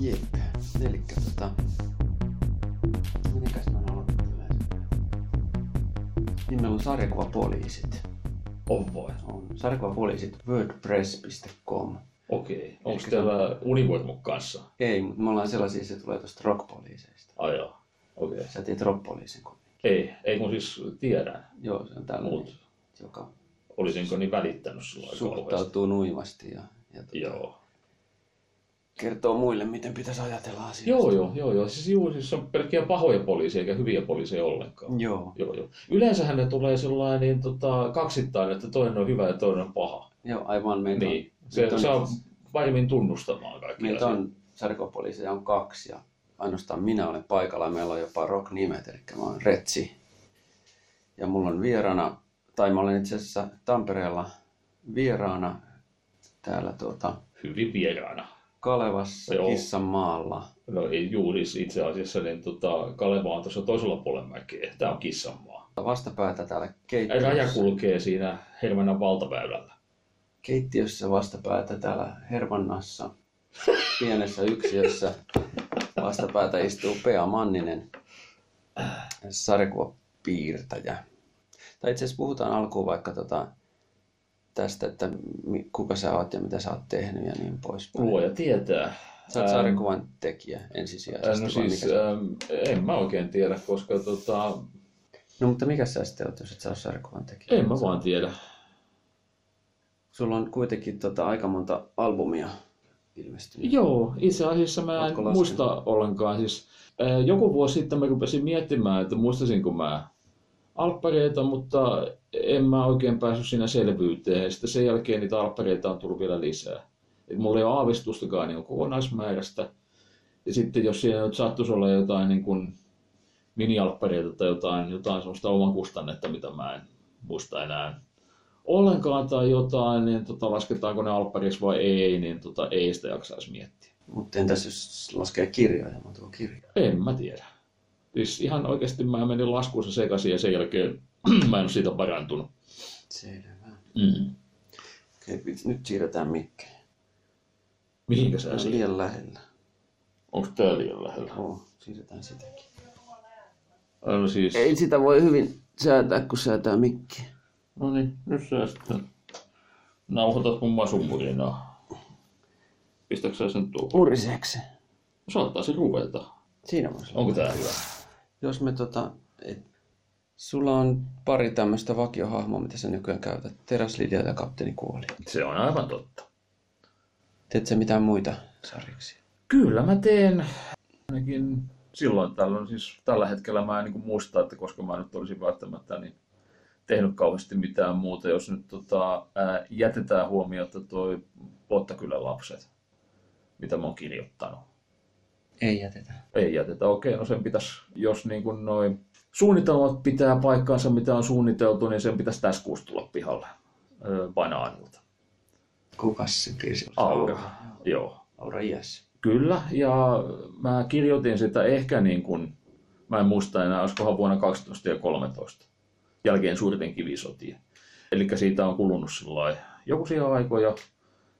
Jep. Elikkä tota... Mitenkäs mä? Niin meillä on sarjakuvapoliisit. On vai? On sarjakuvapoliisit wordpress.com. Okei. Onko teillä Univormuk kanssa? Ei, mutta me ollaan sellaisia, se tulee tuosta rockpoliiseista. Ai joo. Okei. Sä tiedät rockpoliisin kun... Ei, ei kun siis tiedän. Joo, se on tällainen, Mut. joka Olisinko niin välittänyt sulla suhtautuu nuivasti ja, ja tota, Joo. Kertoo muille, miten pitäisi ajatella asioista. Joo, joo, joo, joo. Siis, juu, siis on pelkkiä pahoja poliiseja eikä hyviä poliiseja ollenkaan. Joo, Joo, joo. Yleensähän ne tulee sellainen niin, tota, kaksittain, että toinen on hyvä ja toinen on paha. joo aivan meitä Niin. on, Se meitä on, saa varmin tunnustamaan kaikki meitä asiat. on sarjakuvapoliiseja on kaksi ja ainoastaan minä olen paikalla meillä on jopa rock-nimet, eli mä oon Retsi. Ja mulla on vieraana, tai mä olen itse asiassa Tampereella vieraana täällä tuota, Hyvin vieraana. Kalevassa Joo. Kissan maalla. No ei juu, siis itse asiassa niin, tota, Kaleva on tuossa toisella puolella mäkeä. Tämä on Kissanmaa. Vastapäätä täällä Raja keittiössä, kulkee siinä Hermannan valtaväylällä. keittiössä vastapäätä täällä Hermannassa, pienessä yksiössä. Vastapäätä istuu Pea Manninen, sarjakuvapiirtäjä. Tai itse asiassa puhutaan alkuun vaikka tota, tästä, että kuka sä oot ja mitä sä oot tehnyt ja niin poispäin. Luoja tietää. Sä oot Ähm, sarjakuvan tekijä ensisijaisesti. No vai siis, mikä ähm, en mä oikein tiedä, koska tota, no mutta mikä sä sitten oot, jos et sä ole sarjakuvan tekijä? en mä vaan tiedä. Sulla on kuitenkin tota, aika monta albumia ilmestynyt. Joo, itse asiassa mä en laskenut? muista ollenkaan. Siis, äh, joku vuosi sitten mä rupesin miettimään, että muistasinko mä alppareita, mutta en mä oikein päässyt siinä selvyyteen. Ja sitten sen jälkeen niitä alppareita on tullut vielä lisää. Et mulla ei ole aavistustakaan niin kokonaismäärästä. Ja sitten jos siinä nyt sattuisi olla jotain niin kuin mini-alppareita tai jotain, jotain sellaista oman kustannetta, mitä mä en muista enää ollenkaan tai jotain, niin tota, lasketaanko ne alppariksi vai ei, niin tota, ei sitä jaksaisi miettiä. Mutta entäs jos laskee kirjoja, monta kirjoja? En mä tiedä. Siis ihan oikeasti mä menin laskuunsa sekaisin ja sen jälkeen mä en ole siitä parantunut. Selvä. Mm. Okei, nyt siirretään mikkejä. Mihinkä sä siitä? liian lähellä. Onko tää liian lähellä? Oo, siirretään sitäkin. No siis, Ei sitä voi hyvin säätää, kun säätää mikkiä. no niin, nyt sä sitten nauhoitat mun masumurinaa. Pistätkö sä sen tuohon? Muriseeko se? Saattaa se ruveta. Siinä voisi. Onko tää hyvä? Jos me tota... Et, sulla on pari tämmöistä vakiohahmoa, mitä sä nykyään käytät. Teräs Lidia ja Kapteeni Kuoli. Se on aivan totta. Teet sä mitään muita sarjiksi? Kyllä mä teen. Ainakin silloin tällöin, siis tällä hetkellä mä en niin muista, että koska mä nyt olisin välttämättä niin tehnyt kauheasti mitään muuta, jos nyt tota, ää, jätetään huomiota toi Pottakylän lapset, mitä mä oon kirjoittanut. Ei jätetä. Ei jätetä, okei, no sen pitäisi, jos niin kuin noin suunnitelmat pitää paikkaansa, mitä on suunniteltu, niin sen pitäisi tässä kuussa tulla pihalle öö, banaanilta. Kukas se piirsi? Aura, joo. Aura Iäs. Kyllä, ja mä kirjoitin sitä ehkä niin kuin, mä en muista enää, olisikohan vuonna 12 ja 13, jälkeen suurten kivisotien. Eli siitä on kulunut sellainen jokuisia aikoja.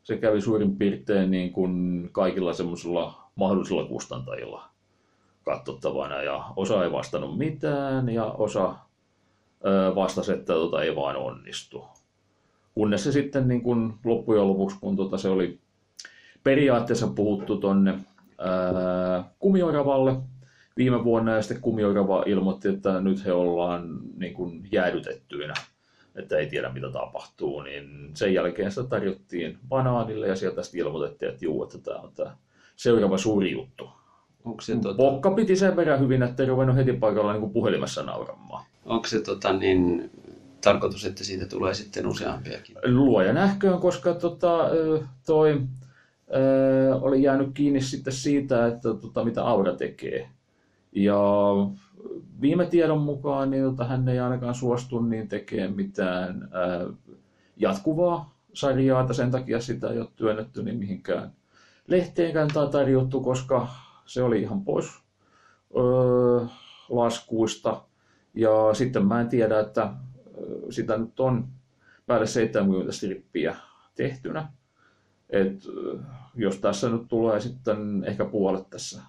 Se kävi suurin piirtein niin kuin kaikilla semmoisilla mahdollisilla kustantajilla katsottavana, ja osa ei vastannut mitään, ja osa vastasi, että tota ei vaan onnistu. Kunnes se sitten niin kuin loppujen lopuksi, kun tota se oli periaatteessa puhuttu tonne ää, Kumioravalle viime vuonna ja sitten Kumiorava ilmoitti, että nyt he ollaan niin kuin jäädytettyinä, että ei tiedä mitä tapahtuu, niin sen jälkeen sitä tarjottiin banaanille ja sieltä sitten ilmoitettiin, että juu, että tämä on tämä seuraava suuri juttu. Onko se, tota, Pokka piti sen verran hyvin, että ei ruvennut heti paikalla niin kuin puhelimessa nauramaan. onko se tota, niin, tarkoitus, että siitä tulee sitten useampiakin? luoja nähköön, koska tota, toi ö, oli jäänyt kiinni sitten siitä, että tota, mitä Aura tekee. Ja viime tiedon mukaan niin tota, hän ei ainakaan suostu niin tekemään mitään ö, jatkuvaa sarjaa, että sen takia sitä ei ole työnnetty niin mihinkään lehteenkään tarjottu, koska se oli ihan pois ö, laskuista. Ja sitten mä en tiedä, että sitä nyt on päälle 70 strippiä tehtynä. Et, jos tässä nyt tulee sitten ehkä puolet tässä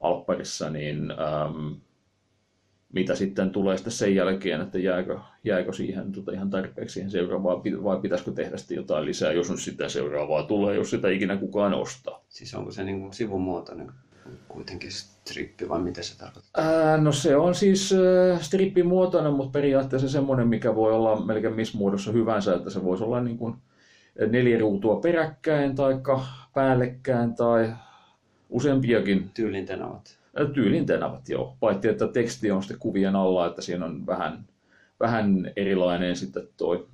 alpparissa, niin äm, mitä sitten tulee sitten sen jälkeen, että jääkö, jääkö siihen tota ihan tarpeeksi siihen seuraavaan, vai pitäisikö tehdä sitten jotain lisää, jos nyt sitten seuraavaa tulee, jos sitä ikinä kukaan ostaa. Siis onko se niin kuin sivumuotoinen kuitenkin strippi vai mitä se tarkoittaa? Ää, no se on siis äh, strippimuotoinen, mutta periaatteessa semmoinen, mikä voi olla melkein missä muodossa hyvänsä, että se voisi olla niin kuin neljä ruutua peräkkäin tai päällekkäin tai useampiakin. Tyylin tenavat. Tyylin tenavat, joo. Paitsi, että teksti on sitten kuvien alla, että siinä on vähän, vähän erilainen sitten toi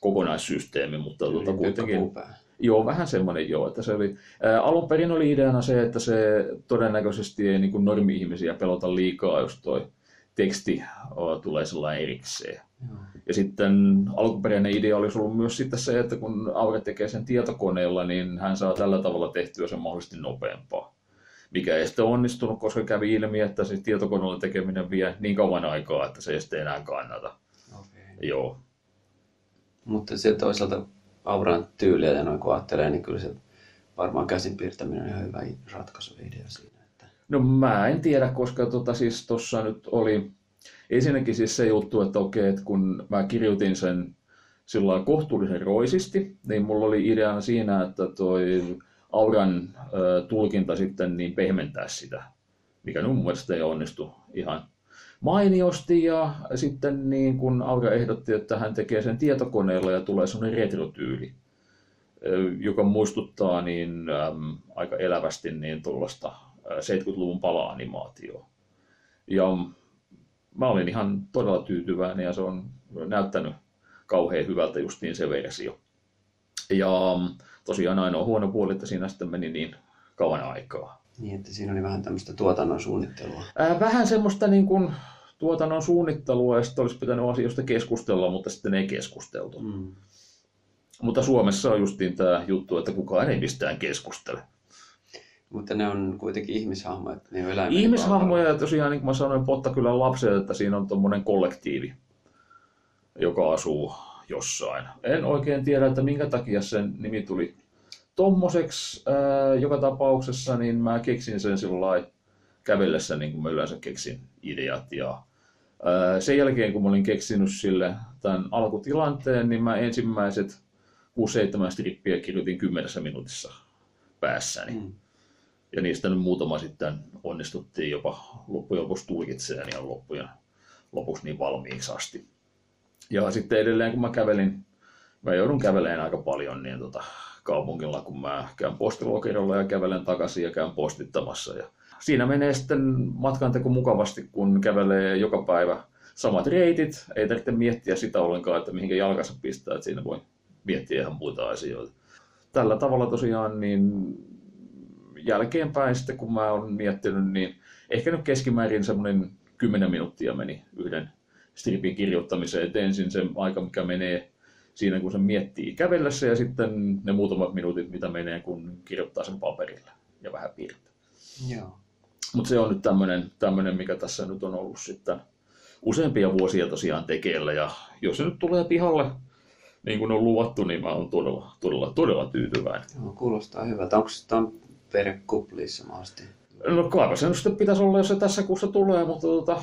kokonaissysteemi, mutta tuota, kuitenkin... Joo, vähän semmoinen joo. Että se oli, ää, alun perin oli ideana se, että se todennäköisesti ei niin kuin normi-ihmisiä pelota liikaa, jos toi teksti o, tulee sellainen erikseen. Joo. Ja sitten alkuperäinen idea olisi ollut myös sitten se, että kun Aure tekee sen tietokoneella, niin hän saa tällä tavalla tehtyä sen mahdollisesti nopeampaa. Mikä ei sitten onnistunut, koska kävi ilmi, että se tietokoneella tekeminen vie niin kauan aikaa, että se ei sitten enää kannata. Okay. Joo. Mutta se toisaalta auran tyyliä ja noin kun ajattelee, niin kyllä se varmaan käsin piirtäminen on ihan hyvä ratkaisuidea siinä. Että... No mä en tiedä, koska tota, siis tuossa nyt oli ensinnäkin siis se juttu, että okei, että kun mä kirjoitin sen sillä kohtuullisen roisisti, niin mulla oli ideana siinä, että toi auran ö, tulkinta sitten niin pehmentää sitä, mikä mun mielestä ei onnistu ihan mainiosti ja sitten niin kun Aura ehdotti, että hän tekee sen tietokoneella ja tulee sellainen retrotyyli, joka muistuttaa niin äm, aika elävästi niin tuollaista 70-luvun pala-animaatioa. Ja mä olin ihan todella tyytyväinen ja se on näyttänyt kauhean hyvältä justiin se versio. Ja tosiaan ainoa huono puoli, että siinä sitten meni niin kauan aikaa. Niin, että siinä oli vähän tämmöistä tuotannon suunnittelua. Ää, vähän semmoista niin kuin tuotannon suunnittelua ja sitten olisi pitänyt asioista keskustella, mutta sitten ei keskusteltu. Mm. Mutta Suomessa on justiin tämä juttu, että kukaan ei mistään keskustele. Mutta ne on kuitenkin ihmishahmoja, ne on eläimiä. Ihmishahmoja ja tosiaan, niin kuin mä sanoin kyllä lapset, että siinä on tuommoinen kollektiivi, joka asuu jossain. En oikein tiedä, että minkä takia sen nimi tuli tommoseksi. Ää, joka tapauksessa niin mä keksin sen silloin kävellessä, niin kuin mä yleensä keksin ideat. Ja sen jälkeen, kun mä olin keksinyt sille tämän alkutilanteen, niin mä ensimmäiset 6-7 strippiä kirjoitin kymmenessä minuutissa päässäni. Mm. Ja niistä nyt muutama sitten onnistuttiin jopa loppujen lopuksi tulkitseen ja loppujen lopuksi niin valmiiksi asti. Ja sitten edelleen kun mä kävelin, mä joudun kävelemään aika paljon niin tota, kaupungilla, kun mä käyn postilokerolla ja kävelen takaisin ja käyn postittamassa. Ja siinä menee sitten matkanteko mukavasti, kun kävelee joka päivä samat reitit. Ei tarvitse miettiä sitä ollenkaan, että mihinkä jalkansa pistää, että siinä voi miettiä ihan muita asioita. Tällä tavalla tosiaan niin jälkeenpäin sitten, kun mä oon miettinyt, niin ehkä nyt keskimäärin semmoinen 10 minuuttia meni yhden stripin kirjoittamiseen. Et ensin se aika, mikä menee siinä, kun se miettii kävellessä ja sitten ne muutamat minuutit, mitä menee, kun kirjoittaa sen paperille ja vähän piirtää. Joo. Mutta se on nyt tämmöinen, mikä tässä nyt on ollut sitten useampia vuosia tosiaan tekeillä. Ja jos se nyt tulee pihalle, niin kuin on luvattu, niin mä oon todella, todella, todella tyytyväinen. Joo, kuulostaa hyvältä. Onko se perhekuplissa mahdollisesti? No kai se nyt sitten pitäisi olla, jos se tässä kuussa tulee, mutta tota,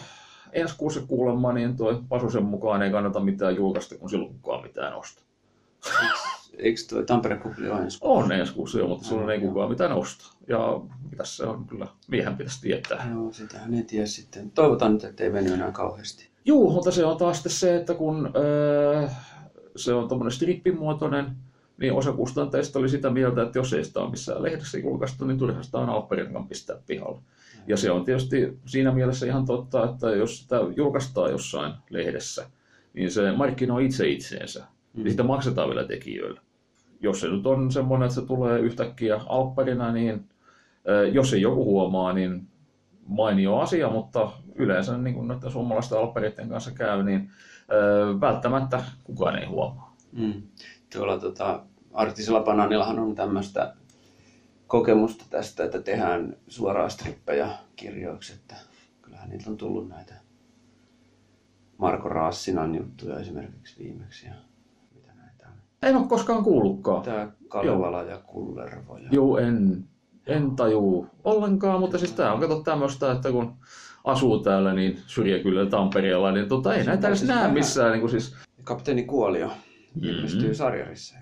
ensi kuussa kuulemma, niin tuo Pasusen mukaan ei kannata mitään julkaista, kun silloin kukaan mitään ostaa. Eikö tuo Tampere Kupli ole ensi kuussa? On ensi kuussa, joo, mutta silloin ei kukaan mitään osta. Ja mitä se on kyllä, miehen pitäisi tietää. Joo, sitähän ei tiedä sitten. Toivotaan nyt, ettei veny enää kauheasti. Joo, mutta se on taas sitten se, että kun öö, se on tuommoinen strippimuotoinen, niin osa kustanteista oli sitä mieltä, että jos ei sitä ole missään lehdessä julkaistu, niin turha sitä Alperenkan pistää pihalle. Ja se on tietysti siinä mielessä ihan totta, että jos sitä julkaistaan jossain lehdessä, niin se markkinoi itse itseensä. Mm. Ja sitä maksetaan vielä tekijöille. Jos se nyt on semmoinen, että se tulee yhtäkkiä alpparina, niin jos ei joku huomaa, niin mainio asia, mutta yleensä niin kuin noiden suomalaisten alppareiden kanssa käy, niin välttämättä kukaan ei huomaa. Mm. Tuolla tota, Artisella Banaanillahan on tämmöistä kokemusta tästä, että tehdään suoraan strippejä kirjoiksi, että kyllähän niitä on tullut näitä Marko Raassinan juttuja esimerkiksi viimeksi ja mitä näitä on. En ole koskaan kuullutkaan. Tää Kalevala ja Kullervo. Ja... Joo, en, en tajuu ollenkaan, mutta siis tää on kato tämmöistä, että kun asuu täällä niin syrjäkylällä Tampereella, niin tota, ei näitä edes näe missään. Niin kuin siis, Kapteeni Kuolio ilmestyy Mm. sarjarissa.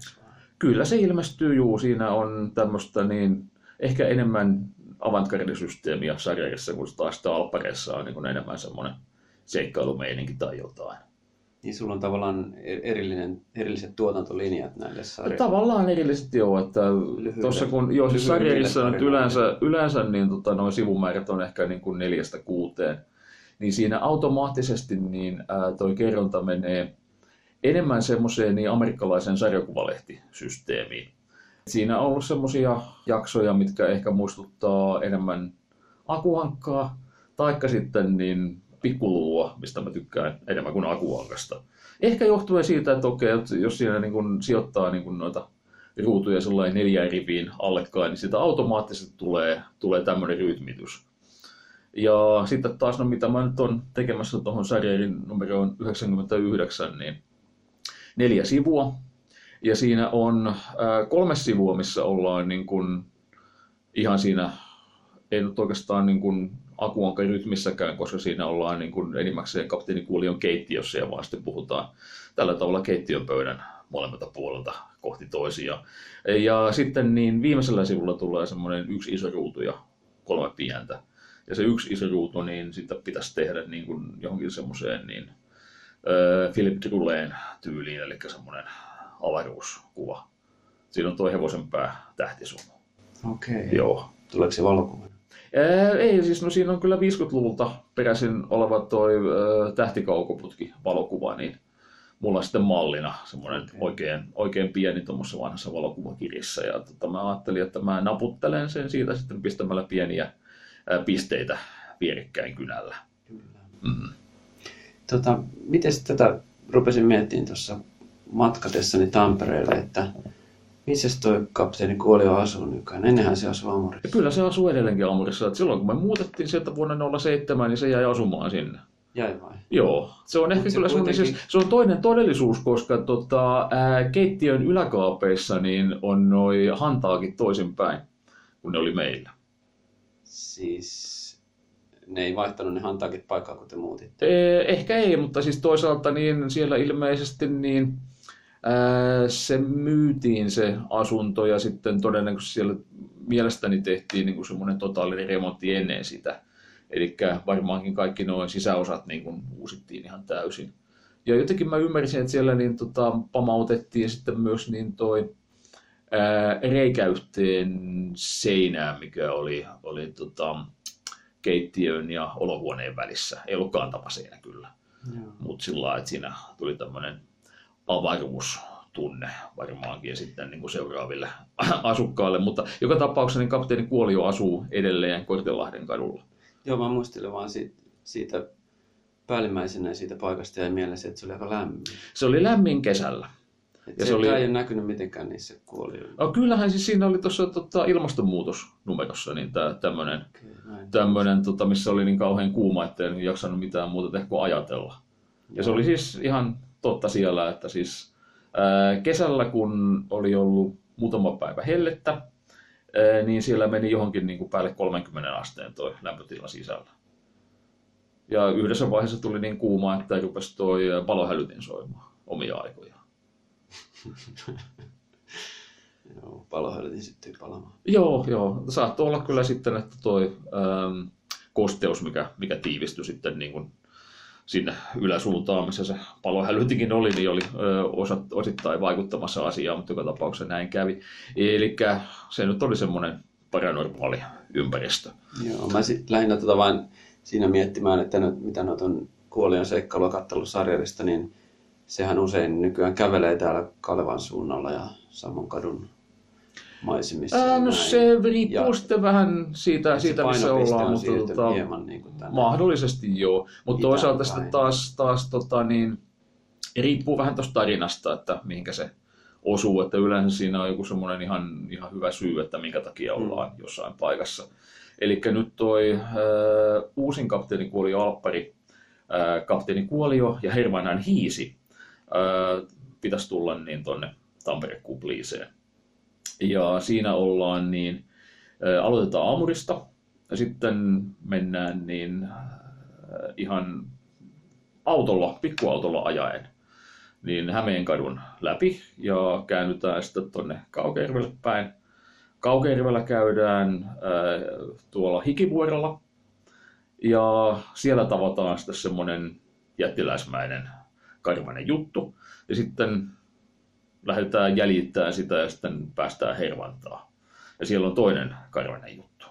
Kyllä se ilmestyy, juu, siinä on tämmöistä niin, ehkä enemmän avantgardisysteemiä sarjarissa, kun taas sitten Alppareissa on niin kuin enemmän semmoinen seikkailumeininki tai jotain. Niin sulla on tavallaan e- erillinen, erilliset tuotantolinjat näille sarjoille. Tavallaan erillisesti joo, että Lyhyille- tuossa kun joo, siis nyt tarinoille. yleensä, yleensä niin tota, noin sivumäärät on ehkä niin kuin neljästä kuuteen, niin siinä automaattisesti niin ää, toi kerronta menee enemmän semmoiseen niin amerikkalaisen sarjakuvalehtisysteemiin. Siinä on ollut semmoisia jaksoja, mitkä ehkä muistuttaa enemmän akuankkaa, taikka sitten niin pikkululua, mistä mä tykkään enemmän kuin akuankasta. Ehkä johtuen siitä, että okei, että jos siinä niin kun sijoittaa niin kun noita ruutuja sellainen neljään riviin allekkain, niin siitä automaattisesti tulee, tulee tämmöinen rytmitys. Ja sitten taas, no mitä mä nyt on tekemässä tuohon sarjarin numeroon 99, niin neljä sivua. Ja siinä on kolme sivua, missä ollaan niin kuin ihan siinä, ei nyt oikeastaan niin kuin akuankan rytmissäkään, koska siinä ollaan niin kuin enimmäkseen kapteeni Kuulion keittiössä ja vaan sitten puhutaan tällä tavalla keittiön pöydän molemmilta puolelta kohti toisiaan. Ja sitten niin viimeisellä sivulla tulee semmoinen yksi iso ruutu ja kolme pientä. Ja se yksi iso ruutu, niin sitä pitäisi tehdä niin kuin johonkin semmoiseen niin, Philip Druleen tyyliin, eli semmoinen avaruuskuva. Siinä on tuo hevosen pää tähtisumu. Okei. Joo. Tuleeko se valokuvana? Ää, ei, siis no siinä on kyllä 50-luvulta peräisin oleva toi tähtikaukoputki valokuva, niin mulla on sitten mallina semmoinen Okei. oikein, oikein pieni tuommoisessa vanhassa valokuvakirjassa. Ja tota, mä ajattelin, että mä naputtelen sen siitä sitten pistämällä pieniä ää, pisteitä vierekkäin kynällä. Kyllä. Mm. Tota, miten tätä rupesin miettimään tuossa matkatessani Tampereelle, että missä toi kapteeni Kuolio asuu nykyään? Ennenhän se asui Amorissa. Ja kyllä se asuu edelleenkin Amurissa. että silloin kun me muutettiin sieltä vuonna 07, niin se jäi asumaan sinne. Jäi vai? Joo, se on ehkä Mut se kyllä kuitenkin- siis, se on toinen todellisuus, koska tota, ää, keittiön yläkaapeissa niin on noi hantaakit toisinpäin, kun ne oli meillä. Siis ne ei vaihtanut ne hantaakit paikkaa, kun te muutitte. Eh, ehkä ei, mutta siis toisaalta niin siellä ilmeisesti niin se myytiin se asunto ja sitten todennäköisesti siellä mielestäni tehtiin niin semmoinen totaalinen remontti ennen sitä. Eli varmaankin kaikki nuo sisäosat niin kuin uusittiin ihan täysin. Ja jotenkin mä ymmärsin, että siellä niin tota, pamautettiin sitten myös niin toi ää, reikä yhteen seinään, mikä oli, oli tota, keittiön ja olohuoneen välissä. Ei ollutkaan tapaseinä kyllä, Joo. mutta sillä lailla, että siinä tuli tämmöinen avaruustunne varmaankin sitten niin kuin seuraaville asukkaille. Mutta joka tapauksessa niin kapteeni Kuolio asuu edelleen Kortelahden kadulla. Joo, mä muistelen vaan siitä, siitä päällimmäisenä siitä paikasta jäi mieleen se, että se oli aika lämmin. Se oli lämmin kesällä. Et Ja se, se oli- ei ole näkynyt mitenkään niissä kuolioilla. No, kyllähän siis siinä oli tuossa tota, ilmastonmuutosnumerossa niin tää, tämmöinen, Okei, näin. tämmöinen tota, missä oli niin kauhean kuuma, että en jaksanut mitään muuta tehdä kuin ajatella. Ja se Joo. oli siis ihan totta siellä, että siis ää, kesällä kun oli ollut muutama päivä hellettä, ää, niin siellä meni johonkin niin kuin päälle 30 asteen toi lämpötila sisällä. Ja yhdessä vaiheessa tuli niin kuuma, että rupesi toi palohälytin soimaan omia aikoja. Joo, palohälytin syttyi palamaan. Joo, joo. Saattoi olla kyllä sitten, että toi ähm, kosteus, mikä, mikä tiivistyi sitten niin kuin sinne yläsuuntaan, missä se palohälytinkin oli, niin oli ö, osa, osittain vaikuttamassa asiaan, mutta joka tapauksessa näin kävi. Eli se nyt oli semmoinen paranormaali ympäristö. Joo, mä sit lähinnä tota vain siinä miettimään, että nyt, mitä noita on kuolion seikkailua kattellut sarjarista, niin sehän usein nykyään kävelee täällä Kalevan suunnalla ja Samon kadun maisemissa. Ää, no näin. se riippuu Ja sitten vähän siitä, siitä missä ollaan, on mutta tota, hieman niin kuin tänne. Mahdollisesti joo, mutta toisaalta sitten taas, taas tota, niin, riippuu vähän tuosta tarinasta, että mihinkä se osuu, että yleensä siinä on joku semmoinen ihan, ihan hyvä syy, että minkä takia Mm. ollaan jossain paikassa. Eli nyt toi äh, uusin kapteeni Kuolio Alppari, äh, kapteeni Kuolio ja Hermannan Hiisi pitäisi tulla niin tonne Tampere Kupliiseen. Ja siinä ollaan niin, ää, aloitetaan aamurista ja sitten mennään niin ää, ihan autolla, pikkuautolla ajaen niin Hämeenkadun läpi ja käännytään sitten tuonne Kaukeirvelle päin. Kaukeirvellä käydään ää, tuolla Hikivuorella ja siellä tavataan sitten semmoinen jättiläismäinen karvainen juttu. Ja sitten lähdetään jäljittämään sitä ja sitten päästään Hervantaa. Ja siellä on toinen karvainen juttu.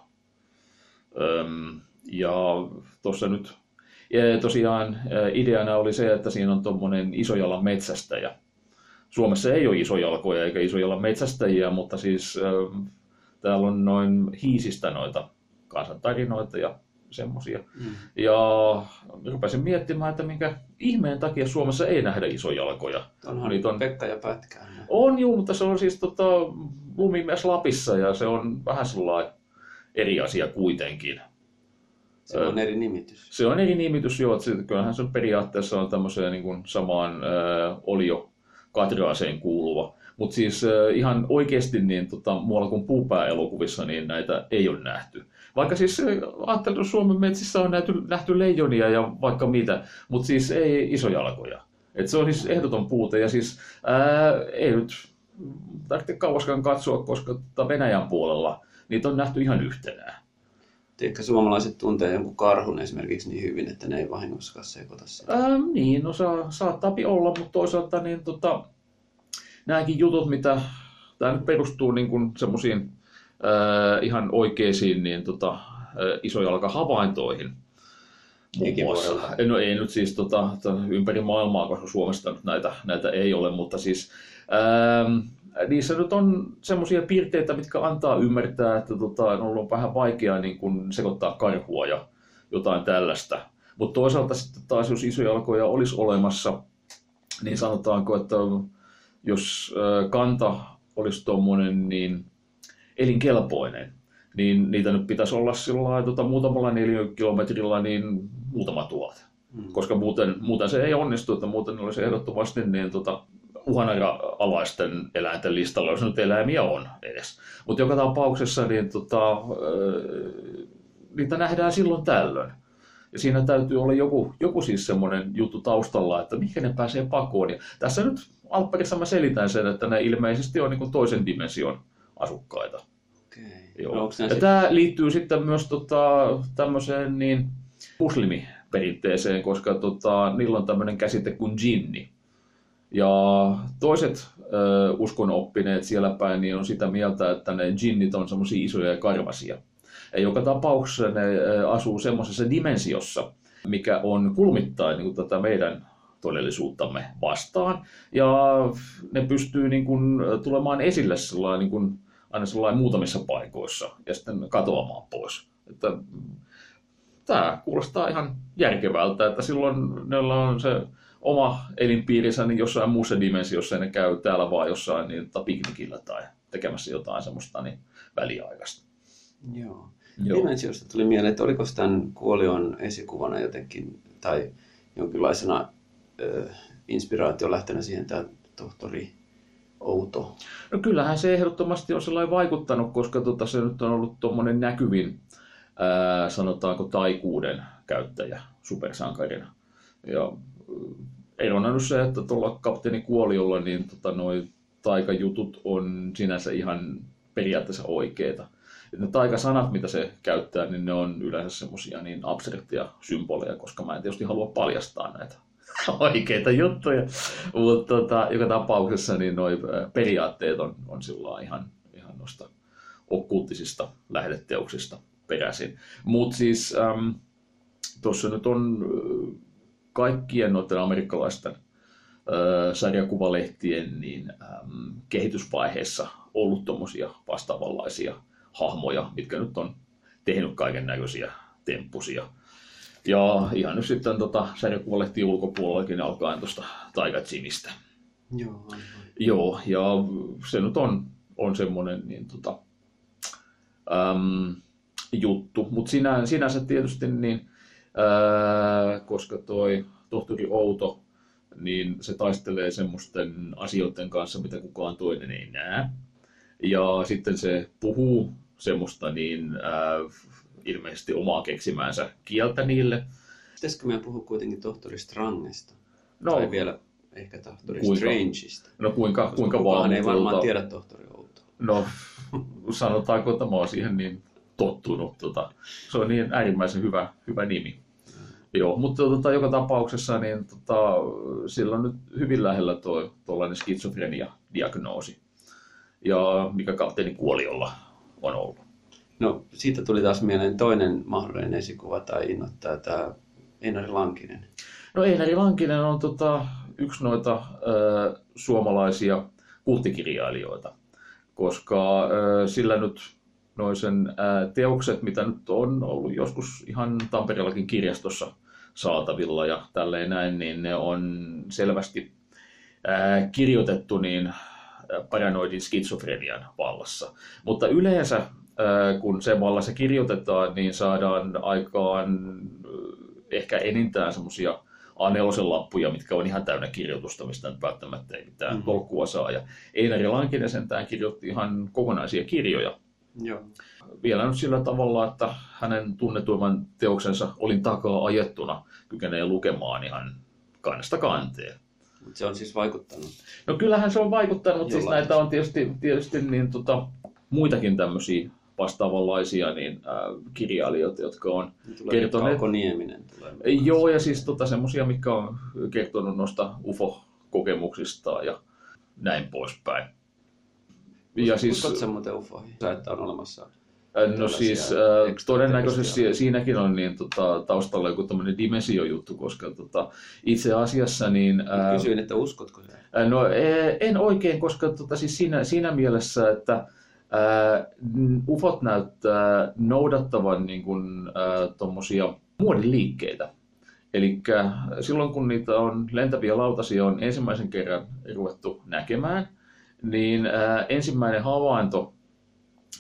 Öm, ja tuossa nyt ja tosiaan ideana oli se, että siinä on tuommoinen isojalan metsästäjä. Suomessa ei ole isojalkoja eikä isojalan metsästäjiä, mutta siis äh, täällä on noin hiisistä noita kansantarinoita ja semmoisia. Mm. Ja rupesin miettimään, että minkä ihmeen takia Suomessa ei nähdä isojalkoja. Onhan Niitä on... Pekka ja Pätkä. On juu, mutta se on siis tota, lumimies Lapissa ja se on vähän sellainen eri asia kuitenkin. Se on eri nimitys. Se on eri nimitys, joo. Että kyllähän se on periaatteessa on tämmöiseen niin kuin samaan äh, olio katraaseen kuuluva. Mutta siis äh, ihan oikeasti niin, tota, muualla kuin puupääelokuvissa niin näitä ei ole nähty. Vaikka siis ajattelin, että Suomen metsissä on nähty, nähty leijonia ja vaikka mitä, mutta siis ei isojalkoja. Et se on siis ehdoton puute ja siis ää, ei nyt tarvitse kauaskaan katsoa, koska Venäjän puolella niitä on nähty ihan yhtenään. Tiedätkö, suomalaiset tuntee jonkun karhun esimerkiksi niin hyvin, että ne ei vahingossakaan sekoita sitä? Ähm, niin, no saa, saattaa olla, mutta toisaalta niin, tota, nämäkin jutut, mitä tämä nyt perustuu niin semmoisiin äh, ihan oikeisiin niin, tota, äh, isojalkahavaintoihin. No ei nyt siis tota, ympäri maailmaa, koska Suomesta nyt näitä, näitä ei ole, mutta siis ähm, niissä nyt on semmoisia piirteitä, mitkä antaa ymmärtää, että tota, on ollut vähän vaikeaa niin kun sekoittaa karhua ja jotain tällaista. Mutta toisaalta sitten taas, jos isoja alkoja olisi olemassa, niin sanotaanko, että jos kanta olisi tuommoinen niin elinkelpoinen, niin niitä nyt pitäisi olla sillä tota, muutamalla neliökilometrillä niin muutama tuhat. Mm. Koska muuten, muuten se ei onnistu, että muuten olisi ehdottomasti niin tota, uhanalaisten eläinten listalla, jos nyt eläimiä on edes. Mutta joka tapauksessa niin, tota, niitä nähdään silloin tällöin. Ja siinä täytyy olla joku, joku siis semmoinen juttu taustalla, että mihin ne pääsee pakoon. Ja tässä nyt Alpperissa mä selitän sen, että ne ilmeisesti on niin toisen dimension asukkaita. Okay. Joo. No, ja sit... tämä liittyy sitten myös tota, tämmöiseen niin, muslimiperinteeseen, koska tota, niillä on tämmöinen käsite kuin jinni. Ja toiset ö, uskonoppineet siellä päin niin on sitä mieltä, että ne jinnit on semmoisia isoja ja karvasia. Ja joka tapauksessa ne asuu semmoisessa dimensiossa, mikä on kulmittain niin tätä meidän todellisuuttamme vastaan. Ja ne pystyy niin kuin, tulemaan esille sellainen, niin kuin, aina sellainen muutamissa paikoissa ja sitten katoamaan pois. Että, tämä kuulostaa ihan järkevältä, että silloin neillä on se oma elinpiirinsä niin jossain muussa dimensiossa ne käy täällä vaan jossain niin, piknikillä tai tekemässä jotain semmoista niin väliaikaista. Joo. Joo. Dimensiosta tuli mieleen, että oliko tämän kuolion esikuvana jotenkin tai jonkinlaisena ö, inspiraatio lähtenyt siihen tämä tohtori Outo? No kyllähän se ehdottomasti on sellainen vaikuttanut, koska tota, se nyt on ollut tuommoinen näkyvin, ää, sanotaanko taikuuden käyttäjä supersankarina. Ja erona nyt se, että tuolla kapteeni Kuoliolla niin tota, noi taikajutut on sinänsä ihan periaatteessa oikeita. Et ne taikasanat, mitä se käyttää, niin ne on yleensä semmoisia niin abstraktia symboleja, koska mä en tietysti halua paljastaa näitä oikeita juttuja. Mutta tota, joka tapauksessa niin noi periaatteet on, on sillä ihan, ihan noista okkultisista lähdeteoksista peräisin. Mutta siis ähm, tuossa nyt on kaikkien noiden amerikkalaisten äh, sarjakuvalehtien niin, ähm, kehitysvaiheessa ollut tuommoisia vastaavanlaisia hahmoja, mitkä nyt on tehnyt kaiken näköisiä temppusia. Ja ihan nyt sitten tota, sarjakuvalehtien ulkopuolellakin alkaen tuosta Taika Jimistä. Joo, aivan. Joo, ja se nyt on, on semmoinen niin, tota, äm, juttu. Mutta sinä, sinänsä tietysti niin, ää, koska toi tohtori Outo, niin se taistelee semmoisten asioiden kanssa, mitä kukaan toinen ei näe. Ja sitten se puhuu semmoista niin äh, ilmeisesti omaa keksimäänsä kieltä niille. Pitäisikö meidän puhua kuitenkin tohtori Strangesta? No, Tai vielä ehkä tohtori Kuinka? Strangeista. no kuinka, kuinka Kukaan vaan. ei mutta varmaan tota- tiedä tohtori Outoa. No, sanotaanko, että mä oon siihen niin tottunut. Tota, se on niin äärimmäisen hyvä, hyvä nimi. Joo, mutta tota, joka tapauksessa niin tota, sillä on nyt hyvin lähellä tuo tuollainen skitsofrenia-diagnoosi, ja mikä kapteeni Kuoliolla on ollut. No, siitä tuli taas mieleen toinen mahdollinen esikuva tai innoittaja, tämä Einari Lankinen. No Einari Lankinen on tota, yksi noita ö, suomalaisia kulttikirjailijoita, koska ö, sillä nyt noisen ö, teokset, mitä nyt on ollut joskus ihan Tampereellakin kirjastossa saatavilla ja tälleen näin, niin ne on selvästi ö, kirjoitettu niin paranoidin skitsofrenian vallassa. Mutta yleensä, kun sen vallassa kirjoitetaan, niin saadaan aikaan ö, ehkä enintään semmoisia A4 lappuja, mitkä on ihan täynnä kirjoitusta, mistä nyt välttämättä ei mitään Mhm. mm-hmm. tolkkua saa. Ja Einari Lankinen sentään kirjoitti ihan kokonaisia kirjoja. Joo. Vielä nyt sillä tavalla, että hänen tunnetuimman teoksensa Olin takaa ajettuna kykenee lukemaan ihan kannesta kanteen. Se on siis vaikuttanut. No kyllähän se on vaikuttanut, mutta siis Jollain näitä on tietysti, tietysti niin, tota, muitakin tämmöisiä vastaavanlaisia niin, äh, kirjailijoita, jotka on Tulee Kertoneet- Kauko Nieminen. Tulee Joo, ja siis tota, semmoisia, mitkä on kertonut noista UFO-kokemuksista ja näin poispäin. Ja siis, Uskotko muuten ufoihin? Että on olemassa. no siis äh, todennäköisesti siinäkin on niin, tota, taustalla joku tämmöinen dimensio-juttu, koska tota, itse asiassa niin... Äh, Kysyin, että uskotko sä? Äh, No eh, en oikein, koska tota, siis siinä, siinä mielessä, että UFOt näyttää noudattavan niin kuin, tommosia muodiliikkeitä. Eli silloin kun niitä on lentäviä lautasia on ensimmäisen kerran ruvettu näkemään, niin ää, ensimmäinen havainto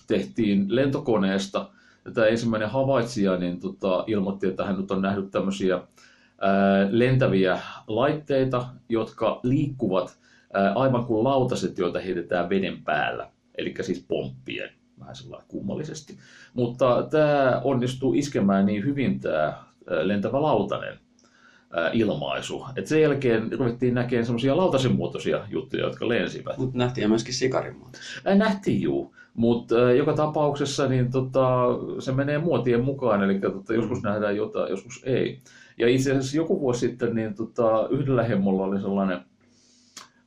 tehtiin lentokoneesta. Tämä ensimmäinen havaitsija niin, tota, ilmoitti, että hän nyt on nähnyt tämmöisiä ää, lentäviä laitteita, jotka liikkuvat ää, aivan kuin lautaset, joita heitetään veden päällä, eli siis pomppien, vähän sellainen kummallisesti. Mutta tämä onnistuu iskemään niin hyvin tämä lentävä lautanen ilmaisu, että sen jälkeen ruvettiin näkemään semmoisia lautasen muotoisia juttuja, jotka lensivät. Mutta nähtiin myöskin sikarin muoto. Ää, Nähtiin juu, mutta joka tapauksessa niin tota, se menee muotien mukaan, eli tota, joskus nähdään jotain, joskus ei. Ja itse asiassa joku vuosi sitten niin tota, yhdellä hemmolla oli sellainen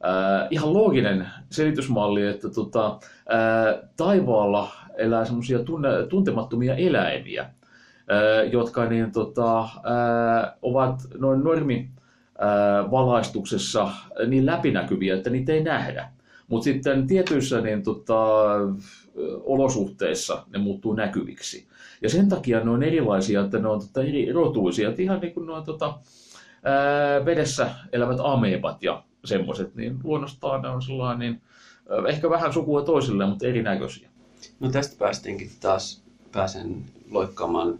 ää, ihan looginen selitysmalli, että tota, ää, taivaalla elää semmoisia tunne, tuntemattomia eläimiä, ää, jotka niin, tota, ää, ovat noin normi ää, valaistuksessa niin läpinäkyviä, että niitä ei nähdä. Mutta sitten tietyissä niin, tota, olosuhteissa ne muuttuu näkyviksi. Ja sen takia ne on erilaisia, että ne on tota, eri rotuisia. Että ihan niin kuin nuo tota, ää, vedessä elävät ameebat ja semmoiset, niin luonnostaan ne on sellainen, niin, ehkä vähän sukua toisilleen, mutta erinäköisiä. No tästä päästiinkin taas, pääsen loikkaamaan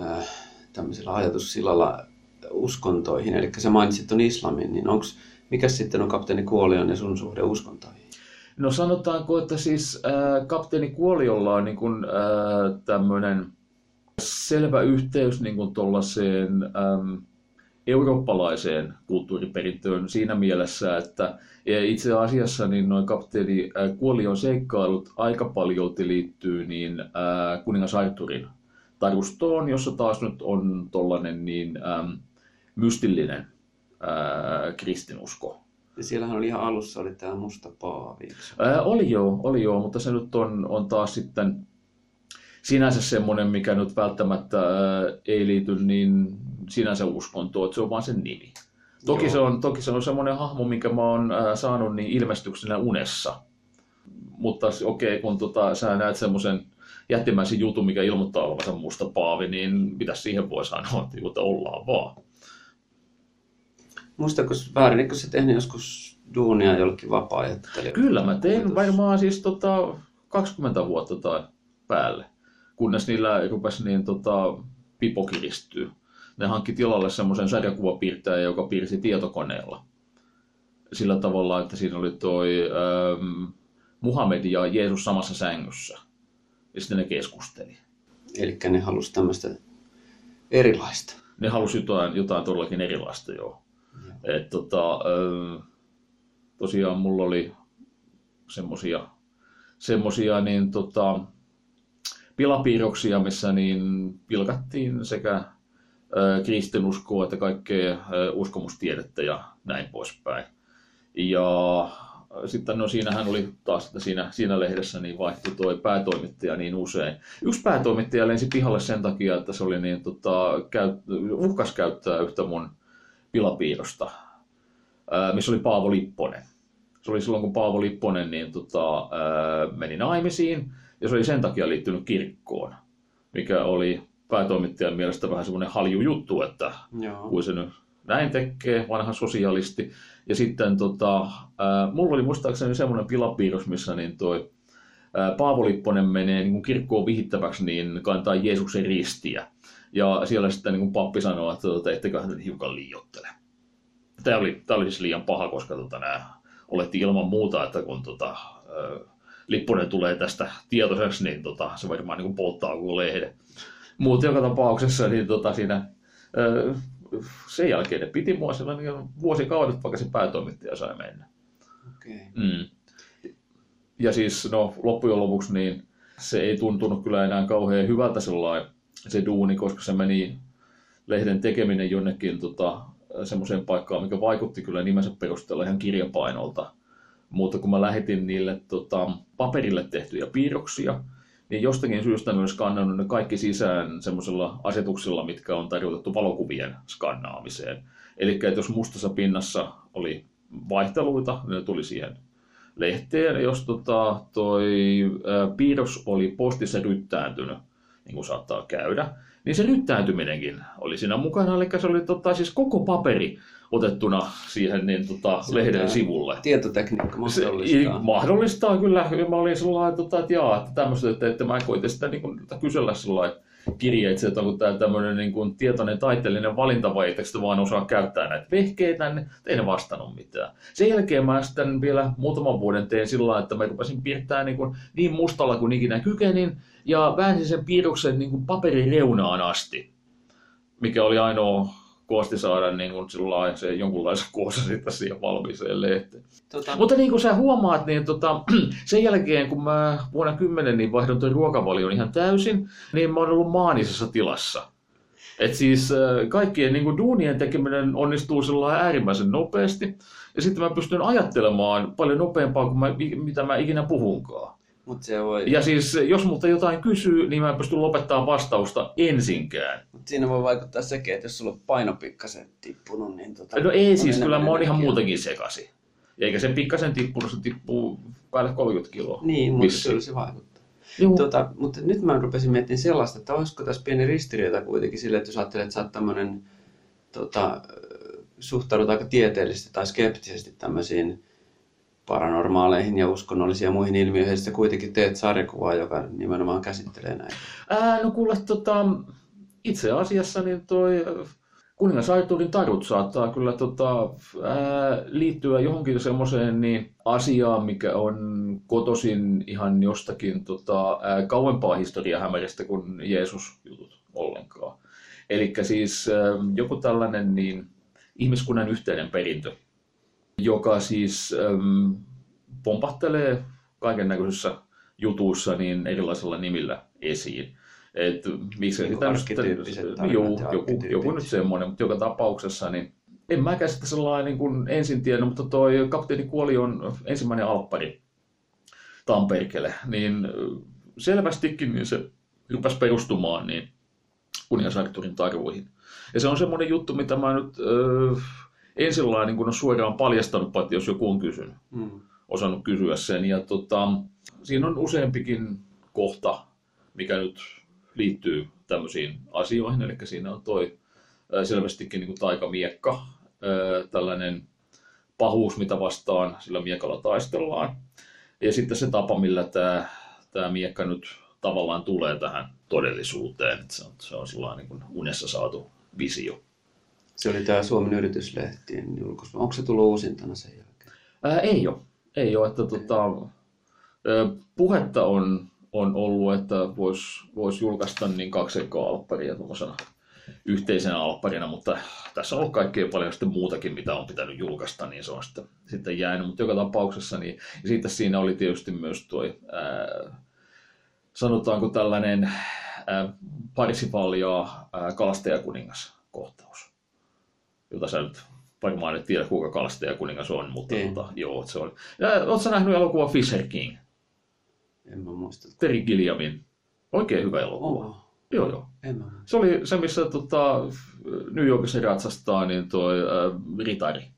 äh, tämmöisellä ajatussillalla uskontoihin. Eli sä mainitsit ton islamin, niin onks, mikä sitten on kapteeni Kuolion ja sun suhde uskontoihin? No sanotaanko, että siis äh, kapteeni Kuoliolla on niin kuin, äh, tämmöinen selvä yhteys niin kuin tuollaiseen ähm, eurooppalaiseen kulttuuriperintöön siinä mielessä, että itse asiassa niin noin kapteeni äh, Kuolion seikkailut aika paljon liittyy niin äh, kuningas Arturin tarustoon, jossa taas nyt on tollainen niin ähm, mystillinen äh, kristinusko. Ja siellähän oli ihan alussa oli tämä musta paavi. Ää, oli joo, oli joo, mutta se nyt on, on taas sitten sinänsä semmoinen, mikä nyt välttämättä ää, ei liity niin sinänsä uskontoon, että se on vaan sen nimi. Toki Joo. se, on, toki se on semmoinen hahmo, minkä mä oon ää, saanut niin ilmestyksenä unessa. Mutta okei, kun tota, sä näet semmoisen jättimäisen jutun, mikä ilmoittaa olevansa musta paavi, niin mitä siihen voi sanoa, että ollaan vaan. Muistatko väärin, eikö sä tehnyt joskus duunia jollekin vapaa Kyllä mä tein varmaan siis tota 20 vuotta tai päälle, kunnes niillä rupesi niin tota pipo kiristyy. ne hankki tilalle semmoisen sarjakuvapiirtäjän, joka piirsi tietokoneella. Sillä tavalla, että siinä oli toi ähm, Muhammed ja Jeesus samassa sängyssä. Ja sitten ne keskusteli. Eli ne halusi tämmöistä erilaista. Ne halusi jotain, jotain todellakin erilaista, joo. Et, tota, ähm, tosiaan mulla oli semmosia, semmosia niin, tota, pilapiirroksia, missä niin pilkattiin sekä kristinuskoa että kaikkea uskomustiedettä ja näin poispäin. Ja sitten no siinähän oli taas, että siinä, siinä lehdessä niin vaihtui tuo päätoimittaja niin usein. Yksi päätoimittaja lensi pihalle sen takia, että se oli niin, tota, käy, uhkas käyttää yhtä mun pilapiirrosta, missä oli Paavo Lipponen. Se oli silloin, kun Paavo Lipponen niin, tota, meni naimisiin, ja se oli sen takia liittynyt kirkkoon, mikä oli päätoimittajan mielestä vähän semmoinen halju juttu, että Joo. kun se nyt näin tekee, vanha sosialisti. Ja sitten tota, ää, mulla oli muistaakseni semmoinen pilapiirros, missä niin toi ää, Paavo Lipponen menee niin kirkkoon vihittäväksi, niin kantaa Jeesuksen ristiä. Ja siellä sitten niin pappi sanoo, että tota, ettekö hän hiukan liiottele. Tämä oli, tämä oli siis liian paha, koska tota, nämä oletti ilman muuta, että kun tota, Lipponen tulee tästä tietoiseksi, niin tota, se varmaan niin polttaa koko lehden. Mutta joka tapauksessa niin tota, siinä, sen jälkeen ne piti mua sillä niin vuosikaudet, vaikka se päätoimittaja sai mennä. Okay. Mm. Ja siis no, loppujen lopuksi niin se ei tuntunut kyllä enää kauhean hyvältä sellainen se duuni, koska se meni lehden tekeminen jonnekin tota, semmoiseen paikkaan, mikä vaikutti kyllä nimensä perusteella ihan kirjapainolta. Mutta kun mä lähetin niille tota, paperille tehtyjä piirroksia, niin jostakin syystä olisi skannannut ne kaikki sisään semmoisella asetuksella, mitkä on tarjotettu valokuvien skannaamiseen. Eli jos mustassa pinnassa oli vaihteluita, niin ne tuli siihen lehteen. Jos tota, toi ä, piirros oli postissa ryttääntynyt, niin kuin saattaa käydä, niin se ryttääntyminenkin oli siinä mukana. Eli se oli tota, siis koko paperi otettuna siihen niin, tota, lehden sivulle. Tietotekniikka mahdollistaa. Se, mahdollistaa kyllä. Mä olin sellainen, tota, että jaa, että tämmöistä, että, että mä en koita sitä niin kuin, kysellä sellainen kirjeitse, että onko tämä tämmöinen niin kuin, tietoinen taiteellinen valinta vai etteikö vaan osaa käyttää näitä vehkeitä, niin ei ne vastannut mitään. Sen jälkeen mä sitten vielä muutaman vuoden tein sillä että mä rupesin piirtämään niin, kuin, niin mustalla kuin ikinä kykenin ja väänsin sen piirroksen niin kuin paperin reunaan asti, mikä oli ainoa koosti saada niin kuin sillä se jonkunlaisen koossa sitten siihen valmiiseen lehteen. Tota... Mutta niin kuin sä huomaat, niin tota, sen jälkeen kun mä vuonna 10 niin vaihdon tuon ruokavalion ihan täysin, niin mä oon ollut maanisessa tilassa. Et siis äh, kaikkien niin kuin duunien tekeminen onnistuu sellainen äärimmäisen nopeasti. Ja sitten mä pystyn ajattelemaan paljon nopeampaa kuin mä, mitä mä ikinä puhunkaan. Mut se voi... Ja siis jos multa jotain kysyy, niin mä en pysty lopettamaan vastausta ensinkään. Mut siinä voi vaikuttaa sekin, että jos sulla on paino pikkasen tippunut, niin tota... No ei siis, kyllä mä oon ihan muutenkin sekasi. Eikä sen pikkasen tippunut, se tippuu päälle 30 kiloa. Niin, mutta kyllä se vaikuttaa. Tota, mutta nyt mä rupesin miettimään sellaista, että olisiko tässä pieni ristiriita kuitenkin sille, että jos ajattelet, että sä oot tämmönen, tota, suhtaudut aika tieteellisesti tai skeptisesti tämmöisiin paranormaaleihin ja uskonnollisiin ja muihin ilmiöihin, ja kuitenkin teet sarjakuvaa, joka nimenomaan käsittelee näitä. Ää, no kuule, tota, itse asiassa niin toi kuningas Arturin tarut saattaa kyllä tota, ää, liittyä johonkin semmoiseen niin asiaan, mikä on kotosin ihan jostakin tota, ää, kauempaa historiahämärästä kuin Jeesus-jutut ollenkaan. Eli siis ää, joku tällainen niin, ihmiskunnan yhteinen perintö, joka siis äm, pompahtelee kaiken näköisissä jutuissa niin erilaisilla nimillä esiin. Et, miksi niin sitä nyt, juu, joku, joku nyt semmoinen, mutta joka tapauksessa niin en mäkään sitä sellainen niin kuin ensin tiennyt, mutta toi kapteeni Kuoli on ensimmäinen alppari Tamperkele, niin selvästikin niin se rupesi perustumaan niin kuningas Arturin tarvoihin. Ja se on semmoinen juttu, mitä mä nyt öö, en sillä niin kuin suoraan paljastanut, paitsi jos joku on kysynyt, mm. osannut kysyä sen. Ja tota, siinä on useampikin kohta, mikä nyt liittyy tämmöisiin asioihin, eli siinä on toi selvästikin niin kuin taikamiekka, tällainen pahuus, mitä vastaan sillä miekalla taistellaan. Ja sitten se tapa, millä tämä, tämä miekka nyt tavallaan tulee tähän todellisuuteen. Se on, se on sellainen niin kuin unessa saatu visio. Se oli tämä Suomen yrityslehtien julkaisu. Onko se tullut uusintana sen jälkeen? Ää, ei ole. Ei ole. Että, tota, ää, puhetta on, on ollut, että voisi vois julkaista niin kaksi ekaa alpparia yhteisenä alpparina, mutta tässä on ollut kaikkea paljon sitten muutakin, mitä on pitänyt julkaista, niin se on sitten, sitten jäänyt. Mutta joka tapauksessa, niin ja siitä siinä oli tietysti myös tuo, sanotaanko tällainen ää, kalastajakuningas kohtaus, jota sä nyt varmaan et tiedä, kuka kalastajakuningas on, mutta En. tota, joo, se on. Ja, ootko nähnyt elokuva Fisher King? En mä muista. Terry Gilliamin. Oikein hyvä elokuva. Oh, Joo, joo. en mä muista. Se oli se, missä tota, New Yorkissa ratsastaa, niin toi äh, ritari.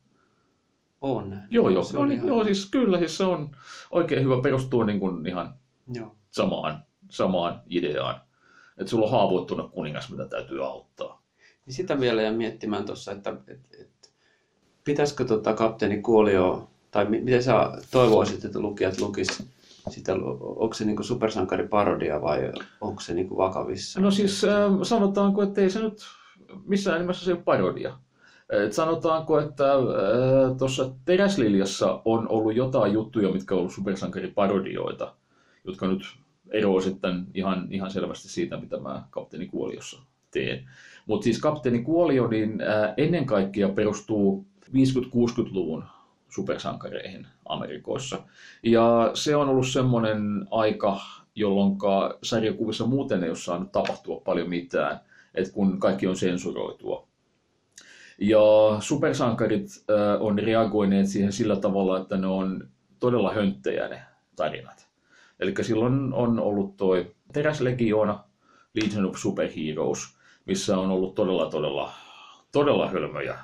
On. Joo, joo. Se No, oli niin, ihan- joo, siis kyllä, siis se on oikein hyvä, perustuu niin kuin ihan Joo. samaan, samaan ideaan. Että sulla on haavoittunut kuningas, mitä täytyy auttaa. Niin sitä vielä ja miettimään tuossa, että, että, että pitäisikö tota kapteeni Kuolio, tai mi- miten sä toivoisit, että lukijat lukis sitä, onko se niinku supersankariparodia vai onko se niinku vakavissa? No siis äh, sanotaanko, että ei se nyt missään nimessä se ole parodia. Et sanotaanko, että äh, tuossa Teräsliljassa on ollut jotain juttuja, mitkä on ollut supersankariparodioita, jotka nyt eroavat sitten ihan, ihan selvästi siitä, mitä mä Kapteeni Kuoliossa teen. Mutta siis Kapteeni Kuolio niin, äh, ennen kaikkea perustuu 50-60-luvun supersankareihin Amerikoissa. Ja se on ollut semmoinen aika, jolloin sarjakuvissa muuten ei ole saanut tapahtua paljon mitään, että kun kaikki on sensuroitua. Ja supersankarit äh, on reagoineet siihen sillä tavalla, että ne on todella hönttejä ne tarinat. Eli silloin on ollut toi Teräslegioona, Legion of Superheroes, missä on ollut todella, todella, todella hölmöjä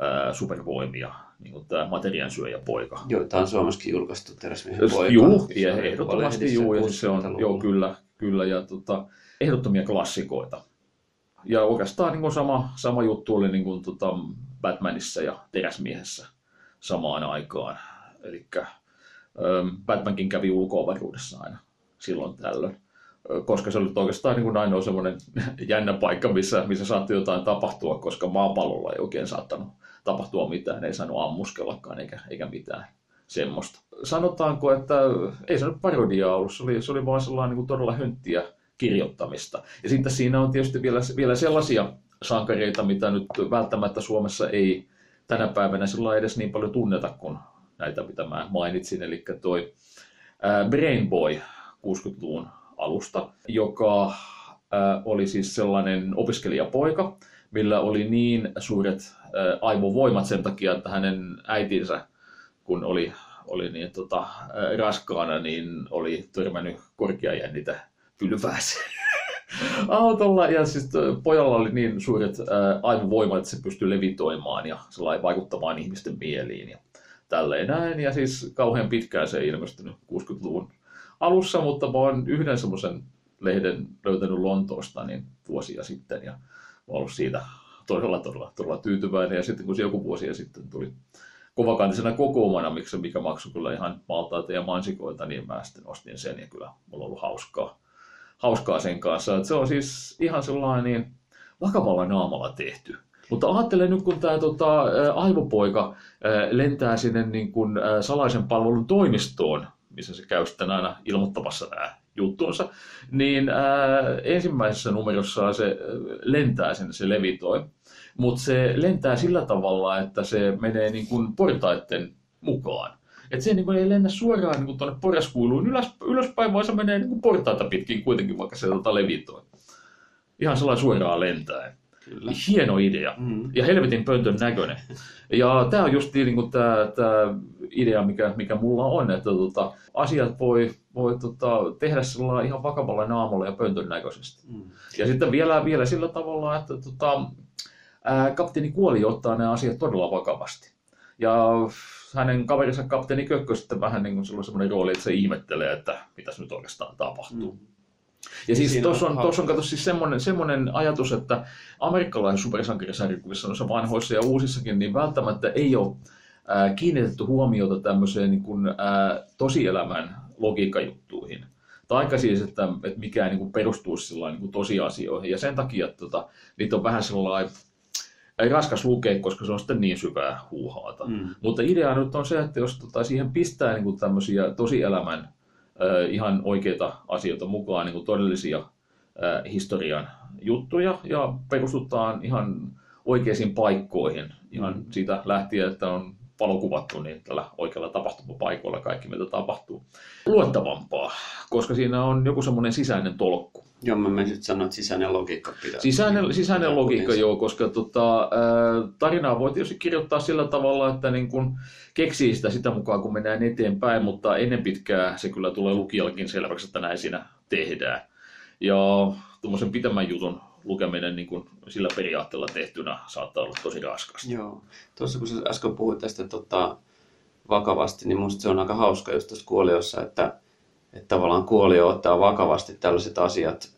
ää, supervoimia, niin kuin tämä materiansyöjä poika. Joita on Suomessakin julkaistu Teräsmiehen poika. Juu, Se ja ehdottomasti juu, ja siis se on, 60-luvulla. joo, kyllä, kyllä, ja tota, ehdottomia klassikoita. Ja oikeastaan niin kuin sama, sama juttu oli niin kuin, tota, Batmanissa ja Teräsmiehessä samaan aikaan. Eli Batmankin kävi ulkoavaruudessa aina silloin tällöin. Koska se oli oikeastaan niin kuin ainoa semmoinen jännä paikka, missä, missä saattoi jotain tapahtua, koska maapallolla ei oikein saattanut tapahtua mitään, ei saanut ammuskellakaan eikä, eikä mitään semmoista. Sanotaanko, että ei se nyt parodiaa ollut, se oli, se oli vaan sellainen niin kuin todella hönttiä kirjoittamista. Ja sitten siinä on tietysti vielä, vielä sellaisia sankareita, mitä nyt välttämättä Suomessa ei tänä päivänä sillä edes niin paljon tunneta kuin näitä, mitä mä mainitsin. Eli toi Brain Boy 60-luvun alusta, joka oli siis sellainen opiskelijapoika, millä oli niin suuret aivovoimat sen takia, että hänen äitinsä, kun oli, oli niin, tota, raskaana, niin oli törmännyt korkeajännitä pylvääseen autolla. Ja siis pojalla oli niin suuret aivovoimat, että se pystyi levitoimaan ja vaikuttamaan ihmisten mieliin ja tälleen näin. Ja siis kauhean pitkään se ei ilmestynyt 60-luvun alussa, mutta mä oon yhden semmoisen lehden löytänyt Lontoosta niin vuosia sitten ja mä oon ollut siitä todella, todella, todella tyytyväinen. Ja sitten kun se joku vuosia sitten tuli kovakantisena kokoomana, mikä maksoi kyllä ihan maltaita ja mansikoita, niin mä sitten ostin sen ja kyllä mulla on ollut hauskaa, hauskaa sen kanssa. Et se on siis ihan sellainen niin vakavalla naamalla tehty. Mutta ajattele nyt, kun tämä tota, aivopoika lentää sinne niin kun, salaisen palvelun toimistoon, missä se käy sitten aina ilmoittamassa nämä juttuunsa, niin ää, ensimmäisessä numerossa se ä, lentää sinne, se levitoi, mutta se lentää sillä tavalla, että se menee niin kuin portaiden mukaan. Että se niin kuin ei lennä suoraan niin tuonne porraskuiluun ylös, ylöspäin, vaan se menee niin kuin portaita pitkin kuitenkin, vaikka se tota levitoi. Ihan sellainen suoraan lentäen. Kyllä. Hieno idea. Mm. Ja helvetin pöntön näköinen. Ja tämä on just niin tämä, tämä idea, mikä, mikä mulla on, että tota, asiat voi, voi tota, tehdä sillä ihan vakavalla naamalla ja pöntön näköisesti. Mm. Ja sitten vielä, vielä sillä tavalla, että tota, ää, kapteeni Kuoli ottaa nämä asiat todella vakavasti. Ja hänen kaverinsa kapteeni Kökkö sitten vähän niin kuin semmoinen rooli, että se ihmettelee, että mitäs nyt oikeastaan tapahtuu. Mm. Ja siis Siinä tuossa on on, on kato siis semmoinen, semmoinen ajatus, että amerikkalaisissa supersankarisarjakuvissa, noissa vanhoissa ja uusissakin, niin välttämättä ei ole ää, kiinnitetty huomiota tämmöiseen niin kuin, ää, tosielämän logiikkajuttuihin. taikka siis, että, että mikään niin kuin sillä niin kuin tosiasioihin. Ja sen takia että, tota, niitä on vähän sellainen ei raskas lukea, koska se on sitten niin syvää huuhaata. Mm. Mutta idea nyt on se, että jos tota, siihen pistää niin kuin tämmöisiä tosielämän äh, ihan oikeita asioita mukaan, niin kuin todellisia historian juttuja ja perustutaan ihan oikeisiin paikkoihin, ihan mm. siitä lähtien, että on valokuvattu niin tällä oikealla tapahtumapaikoilla kaikki, mitä tapahtuu. Luettavampaa, koska siinä on joku semmoinen sisäinen tolkku. Joo, mä menisin sanoa, että sisäinen logiikka pitää. Sisäinen, sisäinen logiikka, joo, koska tota, tarinaa voi tietysti kirjoittaa sillä tavalla, että niin kun keksii sitä sitä mukaan, kun mennään eteenpäin, mutta ennen pitkää se kyllä tulee lukijallekin selväksi, että näin siinä tehdään. Ja tuommoisen pitemmän jutun lukeminen niin kuin sillä periaatteella tehtynä saattaa olla tosi raskasta. Joo. Tuossa kun sä äsken puhuit tästä tota, vakavasti, niin minusta se on aika hauska just tuossa kuoliossa, että, että tavallaan kuolio ottaa vakavasti tällaiset asiat,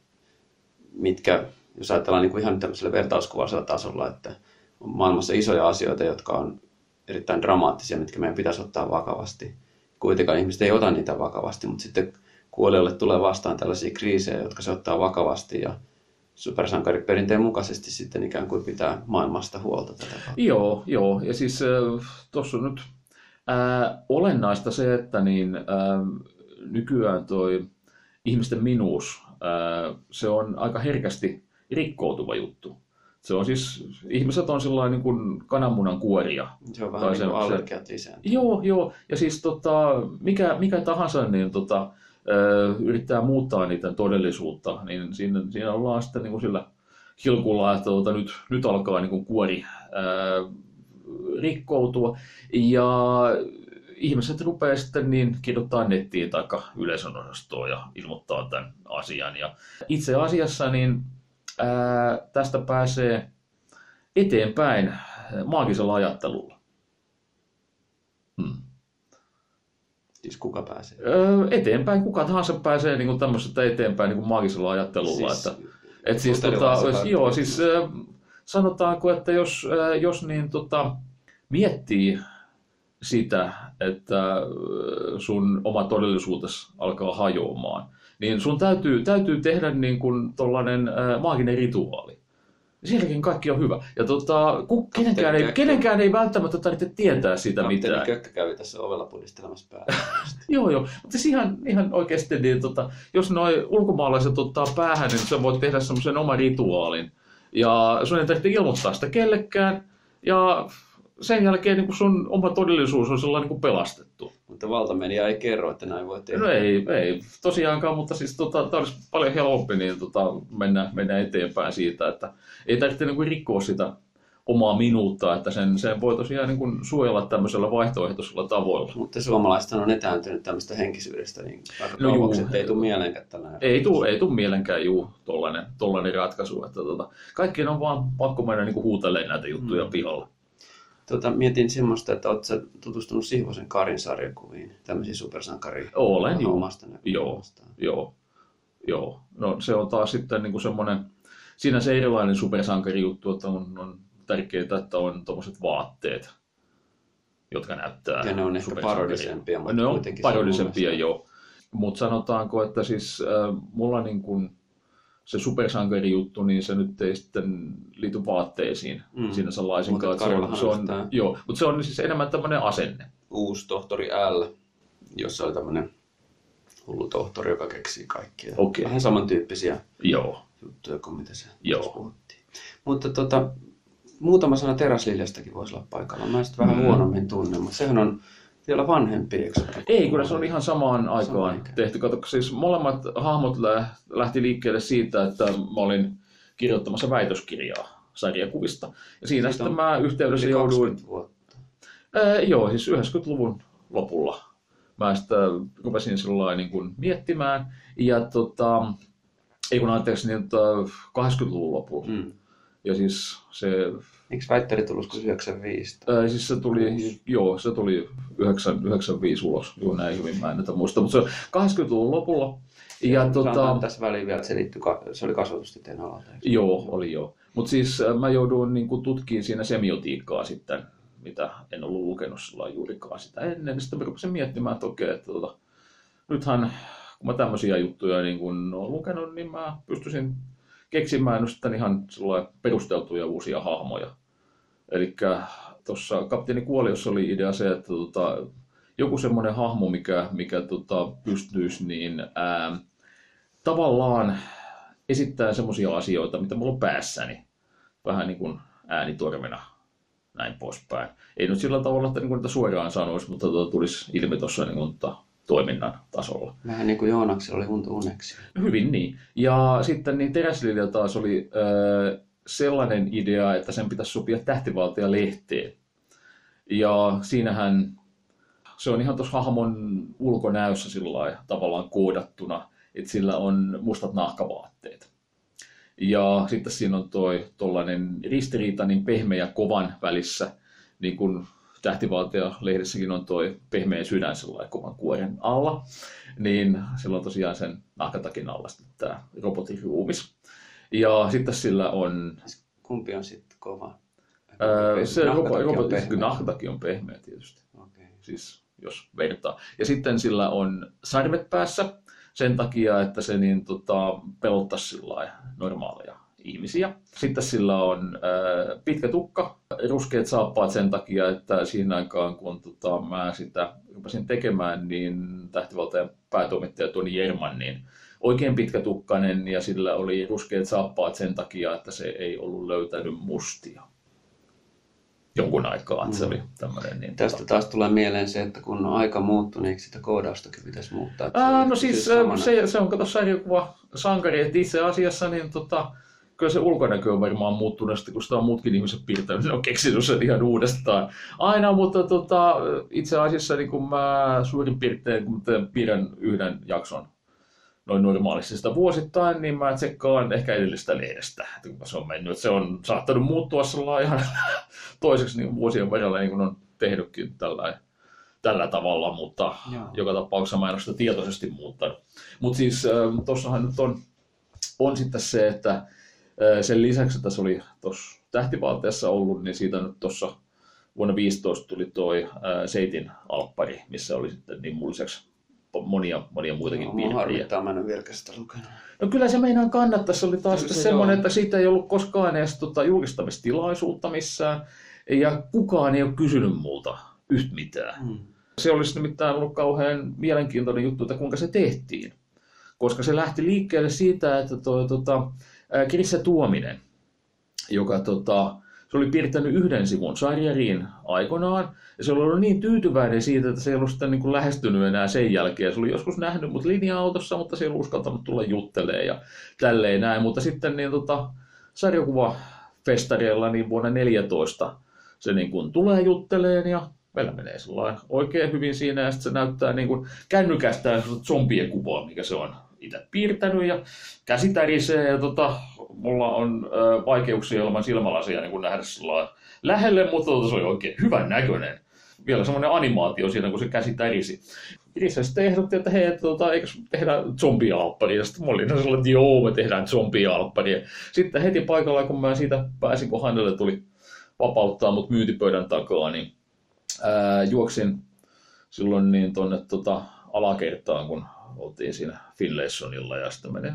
mitkä, jos ajatellaan niin kuin ihan tämmöisellä vertauskuvaisella tasolla, että on maailmassa isoja asioita, jotka on erittäin dramaattisia, mitkä meidän pitäisi ottaa vakavasti. Kuitenkaan ihmiset ei ota niitä vakavasti, mutta sitten kuoliolle tulee vastaan tällaisia kriisejä, jotka se ottaa vakavasti ja supersankariperinteen mukaisesti sitten ikään kuin pitää maailmasta huolta tätä. Joo, joo. Ja siis äh, tuossa nyt äh, olennaista se, että niin, äh, nykyään toi ihmisten minuus, se on aika herkästi rikkoutuva juttu. Se on siis, ihmiset on sellainen niin kuin kananmunan kuoria. Se on vähän tai niin kuin allergiat Joo, joo. Ja siis tota, mikä, mikä tahansa, niin tota, yrittää muuttaa niiden todellisuutta, niin siinä, siinä ollaan sitten niin kuin sillä hilkulla, että tuota, nyt, nyt alkaa niin kuin kuori rikkoutua. Ja ihmiset rupeaa sitten niin kirjoittaa nettiin tai yleisön osastoon ja ilmoittaa tämän asian. Ja itse asiassa niin ää, tästä pääsee eteenpäin maagisella ajattelulla. Hmm. Siis kuka pääsee? Öö, eteenpäin, kuka tahansa pääsee niin tämmöisestä eteenpäin niin kuin maagisella ajattelulla. Siis, että, et siis, tota, joo, siis sanotaanko, että jos, jos niin, tota, miettii sitä, että sun oma todellisuutesi alkaa hajoamaan, niin sun täytyy, täytyy tehdä niin kuin tollainen maaginen rituaali. Sielläkin kaikki on hyvä. Ja tota, ku, kenenkään, ei, kenenkään ei välttämättä tarvitse tietää sitä Kapteeni mitään. Kökkä kävi tässä ovella pudistelemassa päälle. joo, joo. Mutta siis ihan, ihan oikeasti, niin, tota, jos noin ulkomaalaiset ottaa päähän, niin sä voit tehdä semmoisen oman rituaalin. Ja sun ei tarvitse ilmoittaa sitä kellekään. Ja sen jälkeen niin sun oma todellisuus on sellainen niin pelastettu. Mutta valtamedia ei kerro, että näin voi tehdä. No ei, ei tosiaankaan, mutta siis tota, tämä olisi paljon helpompi niin tota, mennä, mennä eteenpäin siitä, että ei tarvitse niin kuin rikkoa sitä omaa minuutta, että sen, sen voi tosiaan niin kuin suojella tämmöisellä vaihtoehtoisella tavoilla. Mutta suomalaiset on etääntynyt tämmöistä henkisyydestä, niin aika no kauaksi, ei tule mielenkään tällainen Ei tule, ei tule mielenkään, juu, tollainen, tollainen ratkaisu. Että tota, kaikkien on vaan pakko mennä niin kuin huutelemaan näitä juttuja mm. pihalla. Tota, mietin semmoista, että oletko tutustunut Sihvosen Karin sarjakuviin, tämmöisiin supersankari Olen, joo. Omasta joo, joo, joo. No se on taas sitten niin kuin semmoinen, siinä se erilainen supersankari juttu, että on, on tärkeää, että on tuommoiset vaatteet, jotka näyttää Ja ne on ehkä parodisempia, mutta Ne on parodisempia, joo. Mutta sanotaanko, että siis äh, mulla niin kuin, se supersankarijuttu, niin se nyt ei sitten liity vaatteisiin mm. siinä sellaisinkaan. Se on, se on, joo, mutta se on siis enemmän tämmöinen asenne. Uusi tohtori L, jossa oli tämmöinen hullu tohtori, joka keksii kaikkia. Okay. Vähän samantyyppisiä joo. juttuja kuin mitä se joo. puhuttiin. Mutta tota, muutama sana teräsliljastakin voisi olla paikalla. Mä sitten vähän mm. huonommin tunne, mutta sehän on vielä vanhempi, eikö Ei, kyllä se on ihan samaan aikaan Sama tehty. Kato, siis molemmat hahmot lähti liikkeelle siitä, että mä olin kirjoittamassa väitöskirjaa sarjakuvista. Ja siinä Siitä sitten mä yhteydessä jouduin... Vuotta. Ää, joo, siis 90-luvun lopulla. Mä sitten rupesin sillä niin kuin miettimään. Ja tota, ei kun anteeksi, niin 80-luvun lopulla. Mm. Ja siis se... Eikö väittäri tullut 95? Ää, siis se tuli, joo, se tuli 95 ulos. Joo, näin hyvin mä en näitä muista. Mutta se 80-luvun lopulla. Ja, ja tota... tässä väliin vielä, että se, liittyi, se oli kasvatustieteen alalta. Joo, oli joo. Mutta siis mä jouduin niin tutkimaan siinä semiotiikkaa sitten, mitä en ollut lukenut sillä juurikaan sitä ennen. Sitten mä rupesin miettimään, että okei, että tota, nythän kun mä tämmöisiä juttuja niin kun olen lukenut, niin mä pystyisin keksimään sitten ihan perusteltuja uusia hahmoja. Eli tuossa Kapteeni Kuoliossa oli idea se, että tota, joku semmoinen hahmo, mikä, mikä tota, pystyisi niin, ää, tavallaan esittää semmoisia asioita, mitä mulla on päässäni, vähän niin kuin äänitorvena, näin poispäin. Ei nyt sillä tavalla, että niin niitä suoraan sanoisi, mutta tota, tulisi ilmi tuossa niin kuin, tota, toiminnan tasolla. Vähän niin kuin Joonaksella oli unto uneksi. Hyvin niin. Ja sitten niin Teräslilja taas oli äh, sellainen idea, että sen pitäisi sopia tähtivaltia lehteen. Ja siinähän se on ihan tuossa hahmon ulkonäössä sillä tavallaan koodattuna, että sillä on mustat nahkavaatteet. Ja sitten siinä on toi tollainen ristiriita niin pehmeä ja kovan välissä, niin kuin tähtivaltia-lehdessäkin on toi pehmeä sydän sellainen kovan kuoren alla, niin silloin tosiaan sen nahkatakin alla tämä robotin ruumis. Ja sitten sillä on... Kumpi on sitten kova? Öö, se robotin nahkatakin on pehmeä tietysti. Okay. Siis jos vertaa. Ja sitten sillä on sarvet päässä sen takia, että se niin, tota, pelottaisi normaaleja ihmisiä. Sitten sillä on ää, pitkä tukka, ruskeat saappaat sen takia, että siinä aikaan kun tota, mä sitä rupesin tekemään, niin tähtivaltajan päätoimittaja Toni Jerman, niin oikein pitkä tukkanen ja sillä oli ruskeat saappaat sen takia, että se ei ollut löytänyt mustia jonkun aikaa, että se oli tämmöinen. Niin Tästä tota... taas tulee mieleen se, että kun on aika muuttunut, niin sitä koodaustakin pitäisi muuttaa. Ää, no siis se, se on kato sarjakuva sankari, että itse asiassa niin tota, kyllä se ulkonäkö on varmaan muuttunut, kun sitä on muutkin ihmiset piirtänyt, ne on keksinyt sen ihan uudestaan. Aina, mutta tota, itse asiassa niin kun mä suurin piirtein, kun piirrän yhden jakson noin normaalisti sitä vuosittain, niin mä tsekkaan ehkä edellistä lehdestä, että kun se on mennyt. Se on saattanut muuttua ihan toiseksi niin vuosien varrella, niin kuin on tehnytkin tällä, tällä tavalla, mutta Joo. joka tapauksessa mä en ole sitä tietoisesti muuttanut. Mutta siis tuossahan nyt on, on sitten se, että sen lisäksi, että se oli tuossa tähtivalteessa ollut, niin siitä nyt tuossa vuonna 15 tuli toi Seitin alppari, missä oli sitten niin mun lisäksi monia, monia muitakin no, piirteitä. harmittaa, mä en ole vielä sitä lukenut. No kyllä se meinaan kannattaa. Se oli taas se semmoinen, että siitä ei ollut koskaan edes tota, julkistamistilaisuutta missään. Ja kukaan ei ole kysynyt multa yhtä mitään. Hmm. Se olisi nimittäin ollut kauhean mielenkiintoinen juttu, että kuinka se tehtiin. Koska se lähti liikkeelle siitä, että toi, tota, Krissa Tuominen, joka tota, se oli piirtänyt yhden sivun sarjariin aikoinaan, ja se oli ollut niin tyytyväinen siitä, että se ei ollut sitä niin kuin lähestynyt enää sen jälkeen. Se oli joskus nähnyt mut linja-autossa, mutta se ei ollut uskaltanut tulla juttelemaan ja tälleen näin. Mutta sitten niin, tota, sarjakuvafestareilla niin vuonna 14 se niin kuin tulee jutteleen ja meillä menee oikein hyvin siinä ja sitten se näyttää niin kuin kännykästä zombien kuvaa, mikä se on itse piirtänyt ja käsi ja tota, mulla on ö, vaikeuksia ilman silmälasia niin nähdä lähelle, mutta tota, se oli oikein hyvän näköinen. Vielä semmoinen animaatio siinä, kun se käsi tärisi. Itse sitten ehdotti, että hei, että tota, eikö tehdä zombialppari? Ja sitten mä olin sellainen, että joo, me tehdään zombialppari. Sitten heti paikalla, kun mä siitä pääsin, kun hänelle tuli vapauttaa mut myyntipöydän takaa, niin ää, juoksin silloin niin tonne tota, alakertaan, kun oltiin siinä Finlaysonilla ja sitten menin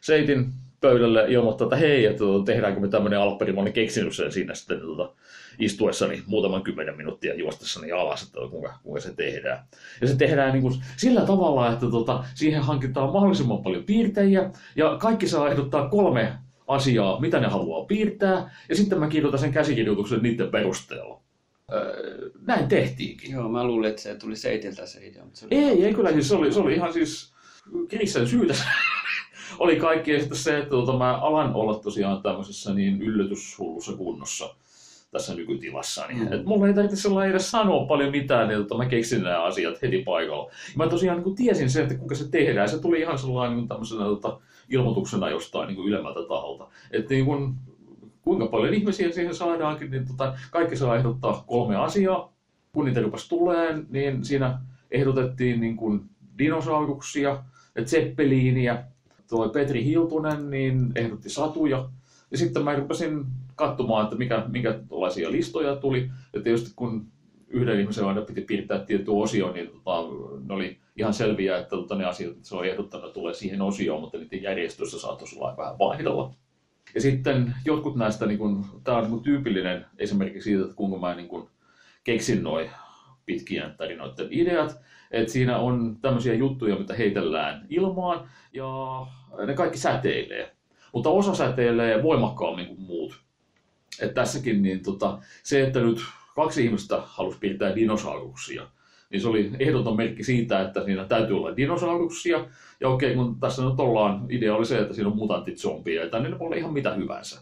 Seitin pöydälle ilmoittaa, että hei, että tuota, tehdäänkö me tämmöinen alpperi, mä olin keksinyt sen siinä sitten tuota, istuessani muutaman kymmenen minuuttia juostessani alas, että kuinka, kuinka se tehdään. Ja se tehdään niin kuin sillä tavalla, että tuota, siihen hankitaan mahdollisimman paljon piirtejä, ja kaikki saa ehdottaa kolme asiaa, mitä ne haluaa piirtää, ja sitten mä kirjoitan sen käsikirjoituksen niiden perusteella. Öö, näin tehtiinkin. Joo, mä luulin, että se tuli Seitiltä se idea. Mutta se oli ei, ei kyllä, siis se oli, se oli ihan siis Kirisen syytä. Oli kaikki sitten se, että tuota, mä alan olla tosiaan tämmöisessä niin yllätyshullussa kunnossa tässä nykytilassa. Niin, mm. että mulla ei tarvitse sellainen edes sanoa paljon mitään, niin että mä keksin nämä asiat heti paikalla. Ja mä tosiaan niin kuin tiesin sen, että kuinka se tehdään. Se tuli ihan sellainen niin tämmöisenä tota, ilmoituksena jostain niin kuin ylemmältä taholta. Että niin kuin, kuinka paljon ihmisiä siihen saadaankin, niin tota, kaikki saa ehdottaa kolme asiaa. Kun niitä rupesi tulee, niin siinä ehdotettiin niin kuin dinosauruksia, zeppeliiniä, tuo Petri Hiltunen niin ehdotti satuja. Ja sitten mä rupesin katsomaan, että mikä, tuollaisia listoja tuli. Ja tietysti kun yhden ihmisen aina piti piirtää tietty osio, niin tota, ne oli ihan selviä, että tota, ne asiat, että se on ehdottanut, tulee siihen osioon, mutta niiden järjestössä saattaisi olla vähän vaihdella. Ja sitten jotkut näistä, niin tämä on niin tyypillinen esimerkki siitä, että kuinka mä niin kun, keksin noin pitkien tarinoiden ideat, että siinä on tämmöisiä juttuja, mitä heitellään ilmaan ja ne kaikki säteilee. Mutta osa säteilee voimakkaammin kuin muut. Et tässäkin niin tota, se, että nyt kaksi ihmistä halusi piirtää dinosauruksia, niin se oli ehdoton merkki siitä, että siinä täytyy olla dinosauruksia. Ja okei, kun tässä nyt ollaan, idea oli se, että siinä on mutantit zombiä, tai ne voi olla ihan mitä hyvänsä.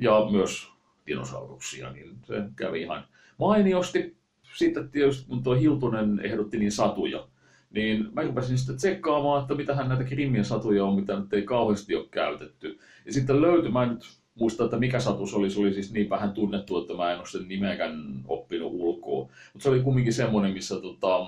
Ja myös dinosauruksia, niin se kävi ihan mainiosti. Sitten tietysti, kun tuo Hiltunen ehdotti niin satuja, niin mä rupesin sitten tsekkaamaan, että mitähän näitä Krimmien satuja on, mitä nyt ei kauheasti ole käytetty. Ja sitten löytyi, mä en nyt muista, että mikä satus oli, se oli siis niin vähän tunnettu, että mä en ole sen nimeäkään oppinut ulkoa. Mutta se oli kumminkin semmoinen, missä tota,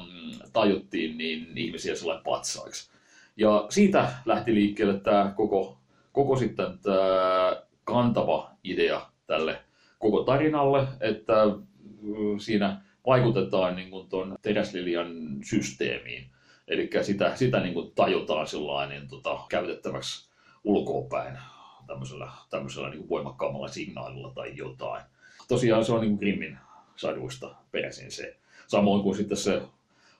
tajuttiin niin ihmisiä sellainen patsaiksi. Ja siitä lähti liikkeelle tämä koko, koko sitten tämä kantava idea tälle koko tarinalle, että siinä vaikutetaan niin kuin tuon teräslilian systeemiin. Eli sitä, sitä niin kuin tajutaan sellainen tota, käytettäväksi ulkoapäin tämmöisellä, tämmöisellä niin kuin voimakkaammalla signaalilla tai jotain. Tosiaan se on niin kuin Grimmin saduista peräisin se. Samoin kuin sitten se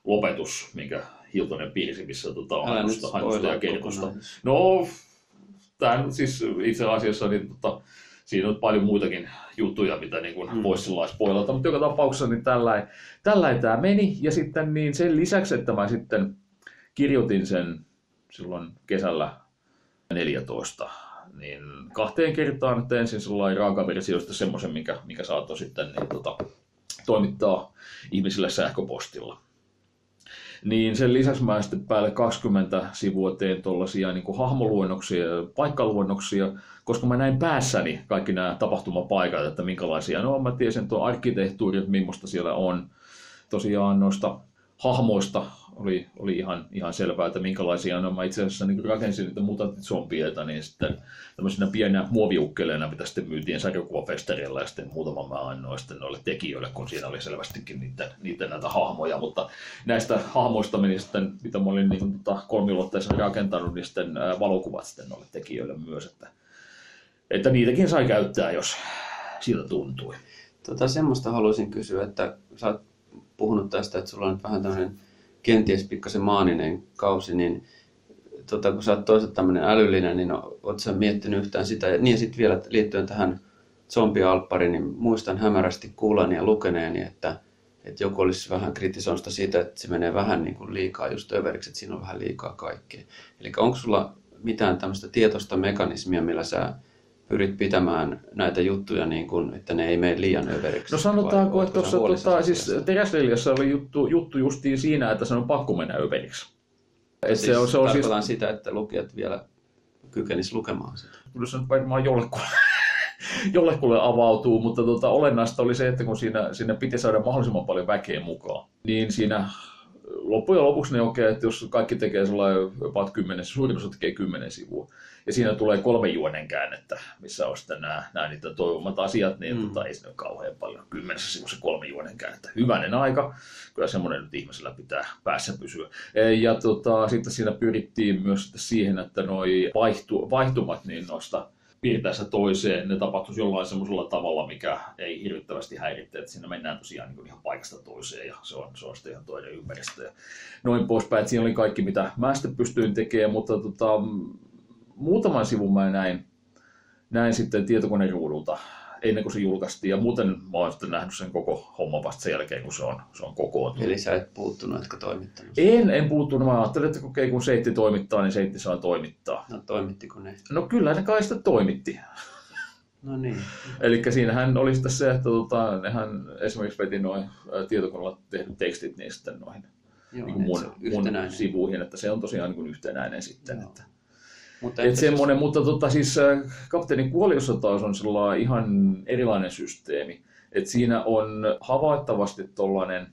lopetus, minkä Hiltonen piirsi, missä tota, Hanusta ja Kertosta. No, tämä siis itse asiassa niin, tota, siinä on paljon muitakin juttuja, mitä niin kuin mm. voisi spoilata, mutta joka tapauksessa niin tällä tällä tämä meni. Ja sitten niin sen lisäksi, että mä sitten kirjoitin sen silloin kesällä 14, niin kahteen kertaan että ensin sellainen raakaversioista semmoisen, mikä, mikä saattoi sitten niin, tota, toimittaa ihmisille sähköpostilla. Niin sen lisäksi mä sitten päälle 20 sivua teen tuollaisia niin hahmoluonnoksia ja paikkaluonnoksia, koska mä näin päässäni kaikki nämä tapahtumapaikat, että minkälaisia. No mä tiesin tuo arkkitehtuuri, että millaista siellä on. Tosiaan noista hahmoista oli, oli ihan, ihan selvää, että minkälaisia no, mä itse asiassa niin rakensin niitä mutanttizombieta, niin sitten tämmöisenä pienä muoviukkeleina, mitä sitten myytiin sarjakuvafestareilla ja sitten muutama mä annoin sitten noille tekijöille, kun siinä oli selvästikin niiden, niiden näitä hahmoja, mutta näistä hahmoista meni sitten, mitä mä olin niin, tota, kolmiulotteisen rakentanut, niin sitten ää, valokuvat sitten noille tekijöille myös, että, että niitäkin sai käyttää, jos siltä tuntui. Tota, semmoista haluaisin kysyä, että sä oot puhunut tästä, että sulla on nyt vähän tämmöinen kenties pikkasen maaninen kausi, niin tota, kun sä oot toisaalta tämmöinen älyllinen, niin oot sä miettinyt yhtään sitä. Ja niin sitten vielä liittyen tähän zombialppariin, niin muistan hämärästi kuullani ja lukeneeni, että, että joku olisi vähän kritisoinut siitä, että se menee vähän niin kuin liikaa just överiksi, että siinä on vähän liikaa kaikkea. Eli onko sulla mitään tämmöistä tietoista mekanismia, millä sä pyrit pitämään näitä juttuja niin kuin, että ne ei mene liian överiksi? No sanotaanko, että tuossa tota, siis Teräsliljassa oli juttu, juttu justiin siinä, että se on pakko mennä överiksi. Et siis se on, se on siis... sitä, että lukijat vielä kykenis lukemaan sitä. Kyllä se nyt varmaan jollekulle, jollekulle avautuu, mutta tota, olennaista oli se, että kun siinä, siinä piti saada mahdollisimman paljon väkeä mukaan, niin siinä loppujen lopuksi ne okei, että jos kaikki tekee sellainen about 10, suurin osa tekee 10 sivua, ja siinä tulee kolme juonen käännettä, missä on sitten nämä, nämä niitä toivomat asiat, niin mm. tota, ei siinä ole kauhean paljon. Kymmenessä sivussa kolme juonen käännettä. Hyvänen aika. Kyllä semmoinen nyt ihmisellä pitää päässä pysyä. E, ja tota, sitten siinä pyrittiin myös siihen, että noi vaihtu, vaihtumat niin noista piirtäessä toiseen, ne tapahtuisi jollain semmoisella tavalla, mikä ei hirvittävästi häiritse, että siinä mennään tosiaan niin ihan paikasta toiseen ja se on, se on sitten ihan toinen ympäristö ja noin poispäin. Että siinä oli kaikki, mitä mä sitten pystyin tekemään, mutta tota, muutaman sivun mä näin, näin sitten tietokoneruudulta ennen kuin se julkaistiin. Ja muuten mä oon sitten nähnyt sen koko homman vasta sen jälkeen, kun se on, se on kokoontunut. Eli sä et puuttunut, etkä toimittanut? En, en puuttunut. Mä ajattelin, että okei, kun seitti toimittaa, niin seitti saa toimittaa. No toimittiko ne? No kyllä ne kai sitä toimitti. No niin. Eli siinähän oli sitten se, että tota, nehän esimerkiksi veti noin tietokoneella tehdyt tekstit niin sitten noihin Joo, niin mun, mun sivuihin, että se on tosiaan niin yhtenäinen sitten. Joo. Että, mutta Et semmoinen, siis... mutta tota, siis äh, kapteenin kuoliossa taas on sellainen ihan erilainen systeemi. Et siinä on havaittavasti tuollainen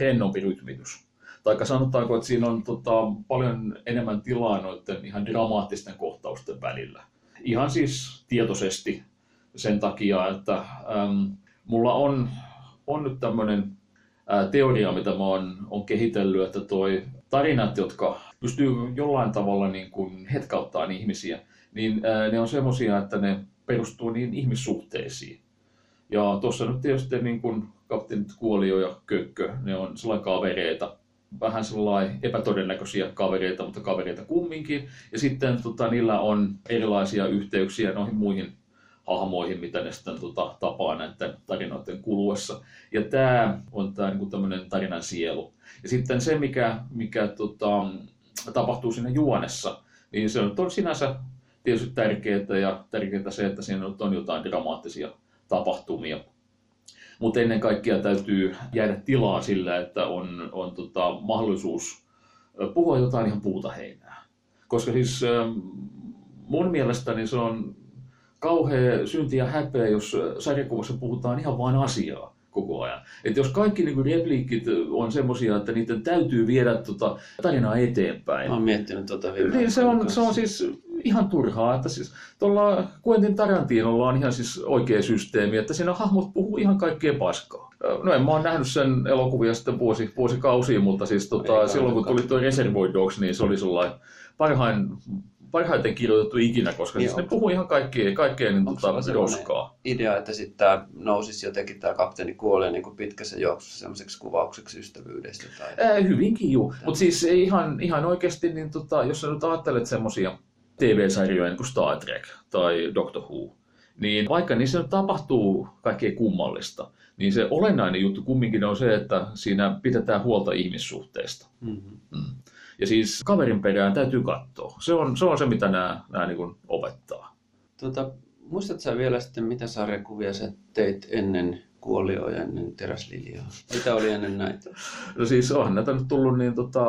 rennompi rytmitys. Tai sanotaanko, että siinä on tota, paljon enemmän tilaa noiden ihan dramaattisten kohtausten välillä. Ihan siis tietoisesti sen takia, että äm, mulla on, on nyt tämmöinen ää, teoriaa, mitä mä oon, on kehitellyt, että toi tarinat, jotka pystyy jollain tavalla niin kuin hetkauttaa ihmisiä, niin ne on semmoisia, että ne perustuu niin ihmissuhteisiin. Ja tuossa nyt tietysti niin kuin kapteenit Kuolio ja Kökkö, ne on sellainen kavereita, vähän sellainen epätodennäköisiä kavereita, mutta kavereita kumminkin. Ja sitten tota, niillä on erilaisia yhteyksiä noihin muihin hahmoihin, mitä ne sitten tota, tapaa näiden tarinoiden kuluessa. Ja tämä on tämä niin tämmöinen tarinan sielu. Ja sitten se, mikä, mikä tota, tapahtuu siinä juonessa, niin se on sinänsä tietysti tärkeää ja tärkeää se, että siinä on jotain dramaattisia tapahtumia. Mutta ennen kaikkea täytyy jäädä tilaa sillä, että on, on tota, mahdollisuus puhua jotain ihan puuta heinää. Koska siis mun mielestäni se on kauhea synti ja häpeä, jos sarjakuvassa puhutaan ihan vain asiaa koko ajan. Että jos kaikki niin kuin repliikit on semmoisia, että niiden täytyy viedä tota tarinaa eteenpäin. Mä oon miettinyt tota viime niin se on, se on siis ihan turhaa, että siis tuolla Quentin Tarantinolla on ihan siis oikea systeemi, että siinä hahmot puhuu ihan kaikkea paskaa. No en mä oon nähnyt sen elokuvia sitten vuosi, vuosikausiin, mutta siis tota, silloin kun tuli tuo Reservoir Dogs, niin se oli sellainen parhain parhaiten kirjoitettu ikinä, koska niin siis ne puhuu ihan kaikkea, kaikkea niin tota, roskaa. idea, että sitten tämä nousisi jotenkin tämä kapteeni kuolee niin kuin pitkässä juoksussa semmoiseksi kuvaukseksi ystävyydestä? Tai... Ää, hyvinkin juu, mutta siis ihan, ihan oikeasti, niin tota, jos sä nyt ajattelet semmoisia TV-sarjoja niin kuin Star Trek tai Doctor Who, niin vaikka niissä nyt tapahtuu kaikkea kummallista, niin se olennainen juttu kumminkin on se, että siinä pidetään huolta ihmissuhteista. Mm-hmm. Mm. Ja siis kaverin perään täytyy katsoa. Se on se, on se mitä nämä, nämä niin opettaa. Tota, muistatko vielä sitten, mitä sarjakuvia sä teit ennen kuolioa ja ennen teräsliljaa? Mitä oli ennen näitä? No siis onhan näitä nyt tullut niin tota,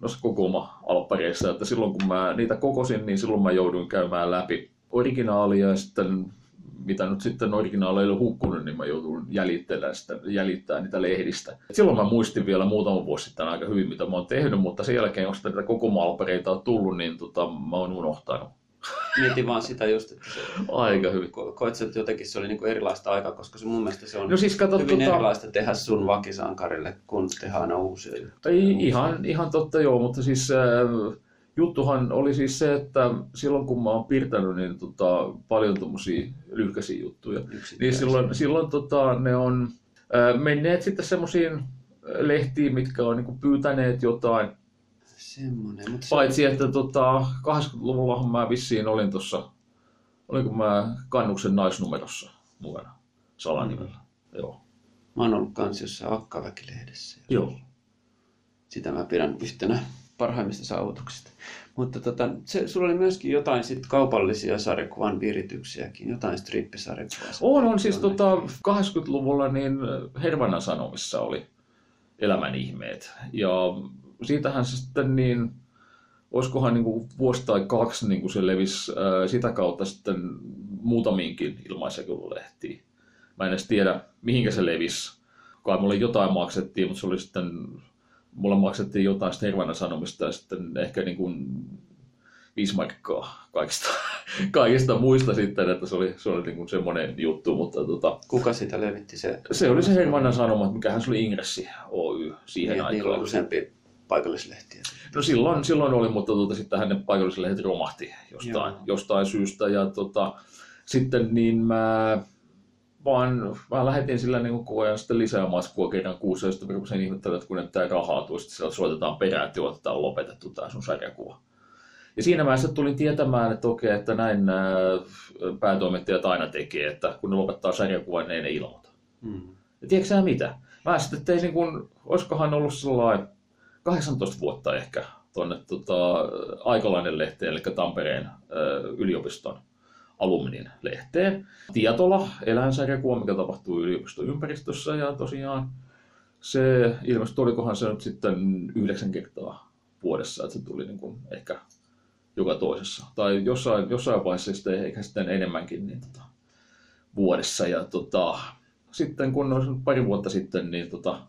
noissa kokooma alppareissa, että silloin kun mä niitä kokosin, niin silloin mä jouduin käymään läpi originaalia ja sitten mitä nyt sitten originaaleilla hukkunut, niin mä joudun jäljittelemään sitä, jäljittämään niitä lehdistä. Et silloin mä muistin vielä muutama vuosi sitten aika hyvin, mitä mä oon tehnyt, mutta sen jälkeen, kun niitä koko malpareita on tullut, niin tota, mä oon unohtanut. Mietin vaan sitä just, että se, Aika hyvin. Ko- koet että jotenkin se oli niinku erilaista aikaa, koska se mun mielestä se on no siis kato, hyvin tota... erilaista tehdä sun vakisankarille, kun tehdään aina uusia juttuja. Ei, uusia. ihan, ihan totta joo, mutta siis äh, juttuhan oli siis se, että silloin kun mä oon piirtänyt niin tota, paljon tuommoisia lyhkäisiä juttuja, niin silloin, silloin tota, ne on ää, menneet sitten semmoisiin lehtiin, mitkä on niin pyytäneet jotain. Semmoinen. Mutta Paitsi, se... että tota, 80-luvulla mä vissiin olin tuossa, olinko mä kannuksen naisnumerossa mukana salanimellä. Mm. Joo. Mä oon ollut kans jossain Akkaväkilehdessä. Joo. Sitä mä pidän yhtenä parhaimmista saavutuksista. Mutta tota, se, sulla oli myöskin jotain sit kaupallisia sarjakuvan virityksiäkin, jotain strippisarjakuvaa. On, on siis tota, 80-luvulla niin Hervannan Sanomissa oli elämän ihmeet. Ja siitähän se sitten niin, olisikohan niin kuin vuosi tai kaksi niin kuin se levisi ää, sitä kautta sitten muutamiinkin ilmaisjakelulehtiin. Mä en edes tiedä, mihinkä se levisi. Kai mulle jotain maksettiin, mutta se oli sitten mulle maksettiin jotain Hervannan Sanomista ja sitten ehkä niin kuin viisi markkaa kaikista, kaikista muista sitten, että se oli, se oli niin kuin semmoinen juttu. Mutta tota, Kuka sitä levitti se? Se oli se Hervannan Sanomat, mikähän se oli Ingressi Oy siihen niin, aikaan. Niillä oli useampi paikallislehtiä. No silloin, silloin oli, mutta tuota, sitten hänen paikallislehdet romahti jostain, jostain syystä. Ja tota, sitten niin mä vaan mä lähetin sillä niin koko ajan sitten lisää maskua kerran kuussa, sitten rupesin ihmettelemään, että kun ne pitää rahaa tuosta, sieltä soitetaan perään, että joo, on lopetettu tämä sun sarjakuva. Ja siinä mä sitten tulin tietämään, että okei, että näin nämä päätoimittajat aina tekee, että kun ne lopettaa sarjakuvan, niin ei ne ilmoita. Hmm. Ja tiedätkö sä mitä? Mä sitten tein niin kuin, olisikohan ollut sellainen 18 vuotta ehkä tuonne tota, Aikalainen lehteen, eli Tampereen ö, yliopiston alumnin lehteen. Tietola, eläinsarjakuva, mikä tapahtuu yliopistoympäristössä ja tosiaan se ilmestyi, olikohan se nyt sitten yhdeksän kertaa vuodessa, että se tuli niin kuin ehkä joka toisessa. Tai jossain, jossain vaiheessa sitten ehkä sitten enemmänkin niin tota, vuodessa. Ja tota, sitten kun on pari vuotta sitten, niin tota,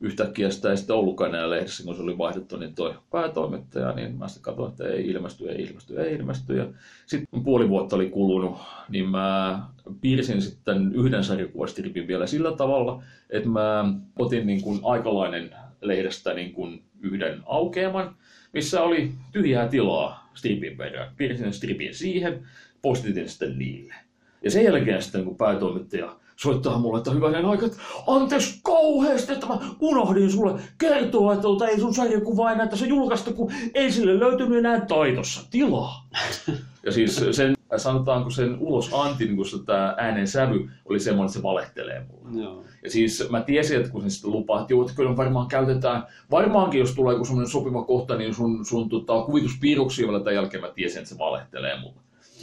yhtäkkiä sitä ei sitten ollutkaan enää lehdessä, kun se oli vaihdettu, niin toi päätoimittaja, niin mä sitten katsoin, että ei ilmesty, ei ilmesty, ei ilmesty. Ja sitten puoli vuotta oli kulunut, niin mä piirsin sitten yhden sarjakuvastripin vielä sillä tavalla, että mä otin niin kuin aikalainen lehdestä niin kuin yhden aukeaman, missä oli tyhjää tilaa stripin verran. Piirsin stripin siihen, postitin sitten niille. Ja sen jälkeen sitten, kun päätoimittaja soittaa mulle, että hyvänen aika, että anteeksi kauheasti, että mä unohdin sulle kertoa, että tuota, ei sun sarjakuva enää tässä julkaista, kun ei sille löytynyt enää taitossa tilaa. ja siis sen, sanotaanko sen ulos antin, kun se tämä äänen sävy oli semmoinen, että se valehtelee mulle. Joo. Ja siis mä tiesin, että kun se sitten lupaa, että joo, että kyllä varmaan käytetään, varmaankin jos tulee joku semmoinen sopiva kohta, niin sun, sun tota, kuvituspiiruksia vielä tämän jälkeen mä tiesin, että se valehtelee mulle.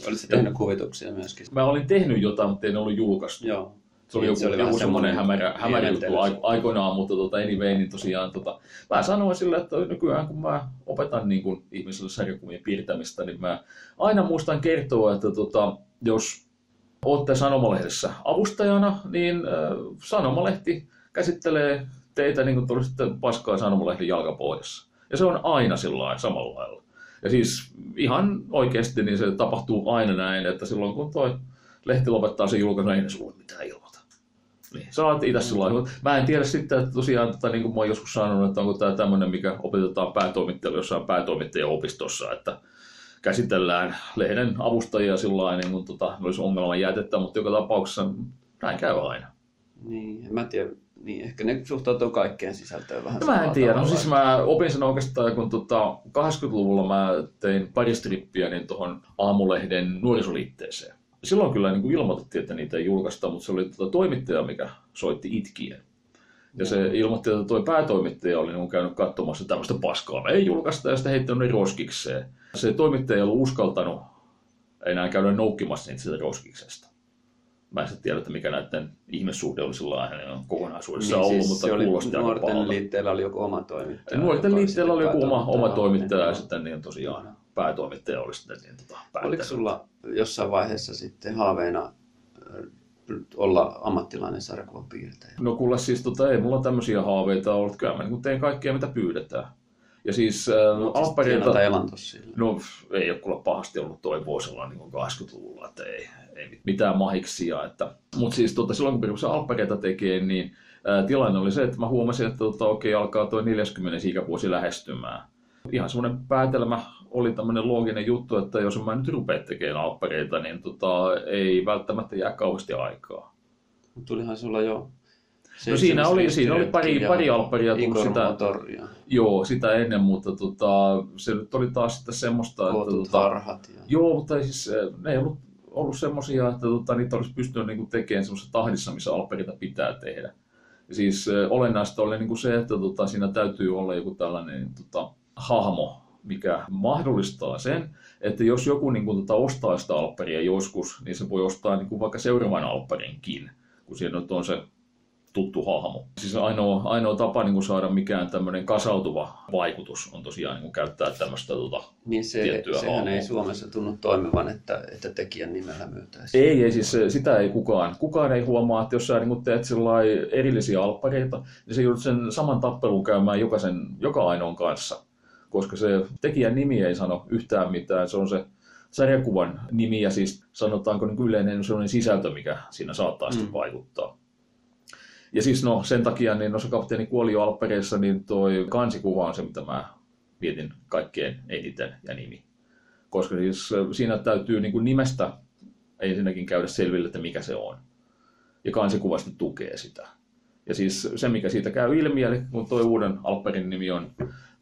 Olit se tehnyt kuvituksia myöskin? Mä olin tehnyt jotain, mutta ei ne ollut julkaistu. Joo. Se oli Niin, joku, se oli joku semmoinen hämärä, hämärä juttu aikoinaan, mutta tota, anyway, niin tosiaan tota, mä sanoin sille, että nykyään kun mä opetan niin kuin, ihmisille sarjakuvien piirtämistä, niin mä aina muistan kertoa, että tota, jos olette sanomalehdessä avustajana, niin äh, sanomalehti käsittelee teitä niin kuin te olisitte paskaa sanomalehden jalkapohjassa. Ja se on aina sillä samalla lailla. Ja siis ihan oikeasti niin se tapahtuu aina näin, että silloin kun toi lehti lopettaa sen julkaisun, ei ne sulle mitään ilmoita. Niin, sä oot itse lailla. Mä en tiedä sitten, että tosiaan, tota, niin kuin mä oon joskus sanonut, että onko tämä tämmöinen, mikä opetetaan päätoimittajalle jossain päätoimittajan opistossa, että käsitellään lehden avustajia sillä lailla, niin kuin tota, olisi ongelman jätettä, mutta joka tapauksessa näin käy aina. Niin, en mä tiedä. Niin, ehkä ne suhtautuu kaikkeen sisältöön vähän No mä en tiedä. No tavalla. siis mä opin sen oikeastaan, kun tota 80-luvulla mä tein pari strippiä niin tuohon aamulehden nuorisoliitteeseen. Silloin kyllä niin kuin ilmoitettiin, että niitä ei julkaista, mutta se oli tota toimittaja, mikä soitti itkien. Ja se ilmoitti, että tuo päätoimittaja oli niin käynyt katsomassa tämmöistä paskaa. Me ei julkaista ja sitten heittänyt ne roskikseen. Se toimittaja ei ollut uskaltanut enää käydä noukkimassa niitä siitä roskiksesta. Mä en tiedä, että mikä näiden ihmissuhde oli sillä hänen kokonaisuudessaan niin, ollut, siis mutta kuulosti aika nuorten pahalta. liitteellä oli joku oma toimittaja. Nuorten liitteellä oli joku oma, oma toimittaja ja sitten niin tosiaan päätoimittaja oli sitten niin tota, Oliko päättänyt. sulla jossain vaiheessa sitten haaveena äh, olla ammattilainen sarjakuvan piirtäjä? No kuule siis tota, ei mulla tämmöisiä haaveita ollut. Kyllä mä niin teen kaikkea mitä pyydetään. Ja siis äh, No, sillä. no ei ole kyllä pahasti ollut toi vuosilla niin kuin 80-luvulla, että ei, ei mitään mahiksia. Että, mutta siis tota, silloin kun perusin alppareita tekee, niin ää, tilanne oli se, että mä huomasin, että tota, okei, alkaa toi 40 ikävuosi lähestymään. Ihan semmoinen päätelmä oli tämmöinen looginen juttu, että jos mä nyt rupean tekemään alppareita, niin tota, ei välttämättä jää kauheasti aikaa. Tulihan sulla jo... No siinä oli, siinä oli pari, pari alpparia tullut sitä, joo, sitä ennen, mutta tota, se nyt oli taas sitten semmoista, että Kootut tota, harhat. Ja... Joo, mutta ei siis, eh, ne ei ollut, ollut semmoisia, että tota, niitä olisi pystynyt niinku tekemään semmoisessa tahdissa, missä alpperita pitää tehdä. Ja siis eh, olennaista oli niinku se, että tota, siinä täytyy olla joku tällainen tota, hahmo, mikä mahdollistaa sen, että jos joku niinku, tota, ostaa sitä alpperia joskus, niin se voi ostaa niinku, vaikka seuraavan alpperinkin, kun siinä nyt on se tuttu hahmo. Siis ainoa, ainoa tapa niin kuin saada mikään tämmöinen kasautuva vaikutus on tosiaan niin kuin käyttää tämmöistä tota, Niin se, tiettyä sehän hahmoa. ei Suomessa tunnu toimivan, että, että tekijän nimellä myytäisiin. Ei, ei siis sitä ei kukaan. Kukaan ei huomaa, että jos sä niin teet sellainen erillisiä alppareita, niin se joudut sen saman tappelun käymään jokaisen, joka ainoan kanssa. Koska se tekijän nimi ei sano yhtään mitään, se on se sarjakuvan nimi ja siis sanotaanko niin yleinen sellainen sisältö, mikä siinä saattaa sitten Mm. vaikuttaa. Ja siis no sen takia, niin noissa kapteeni kuoli jo alppareissa, niin toi kansikuva on se, mitä mä vietin kaikkein eniten ja nimi. Koska siis siinä täytyy niin kuin nimestä ensinnäkin käydä selville, että mikä se on. Ja kansikuva sitten tukee sitä. Ja siis se, mikä siitä käy ilmi, eli kun tuo uuden alpparin nimi on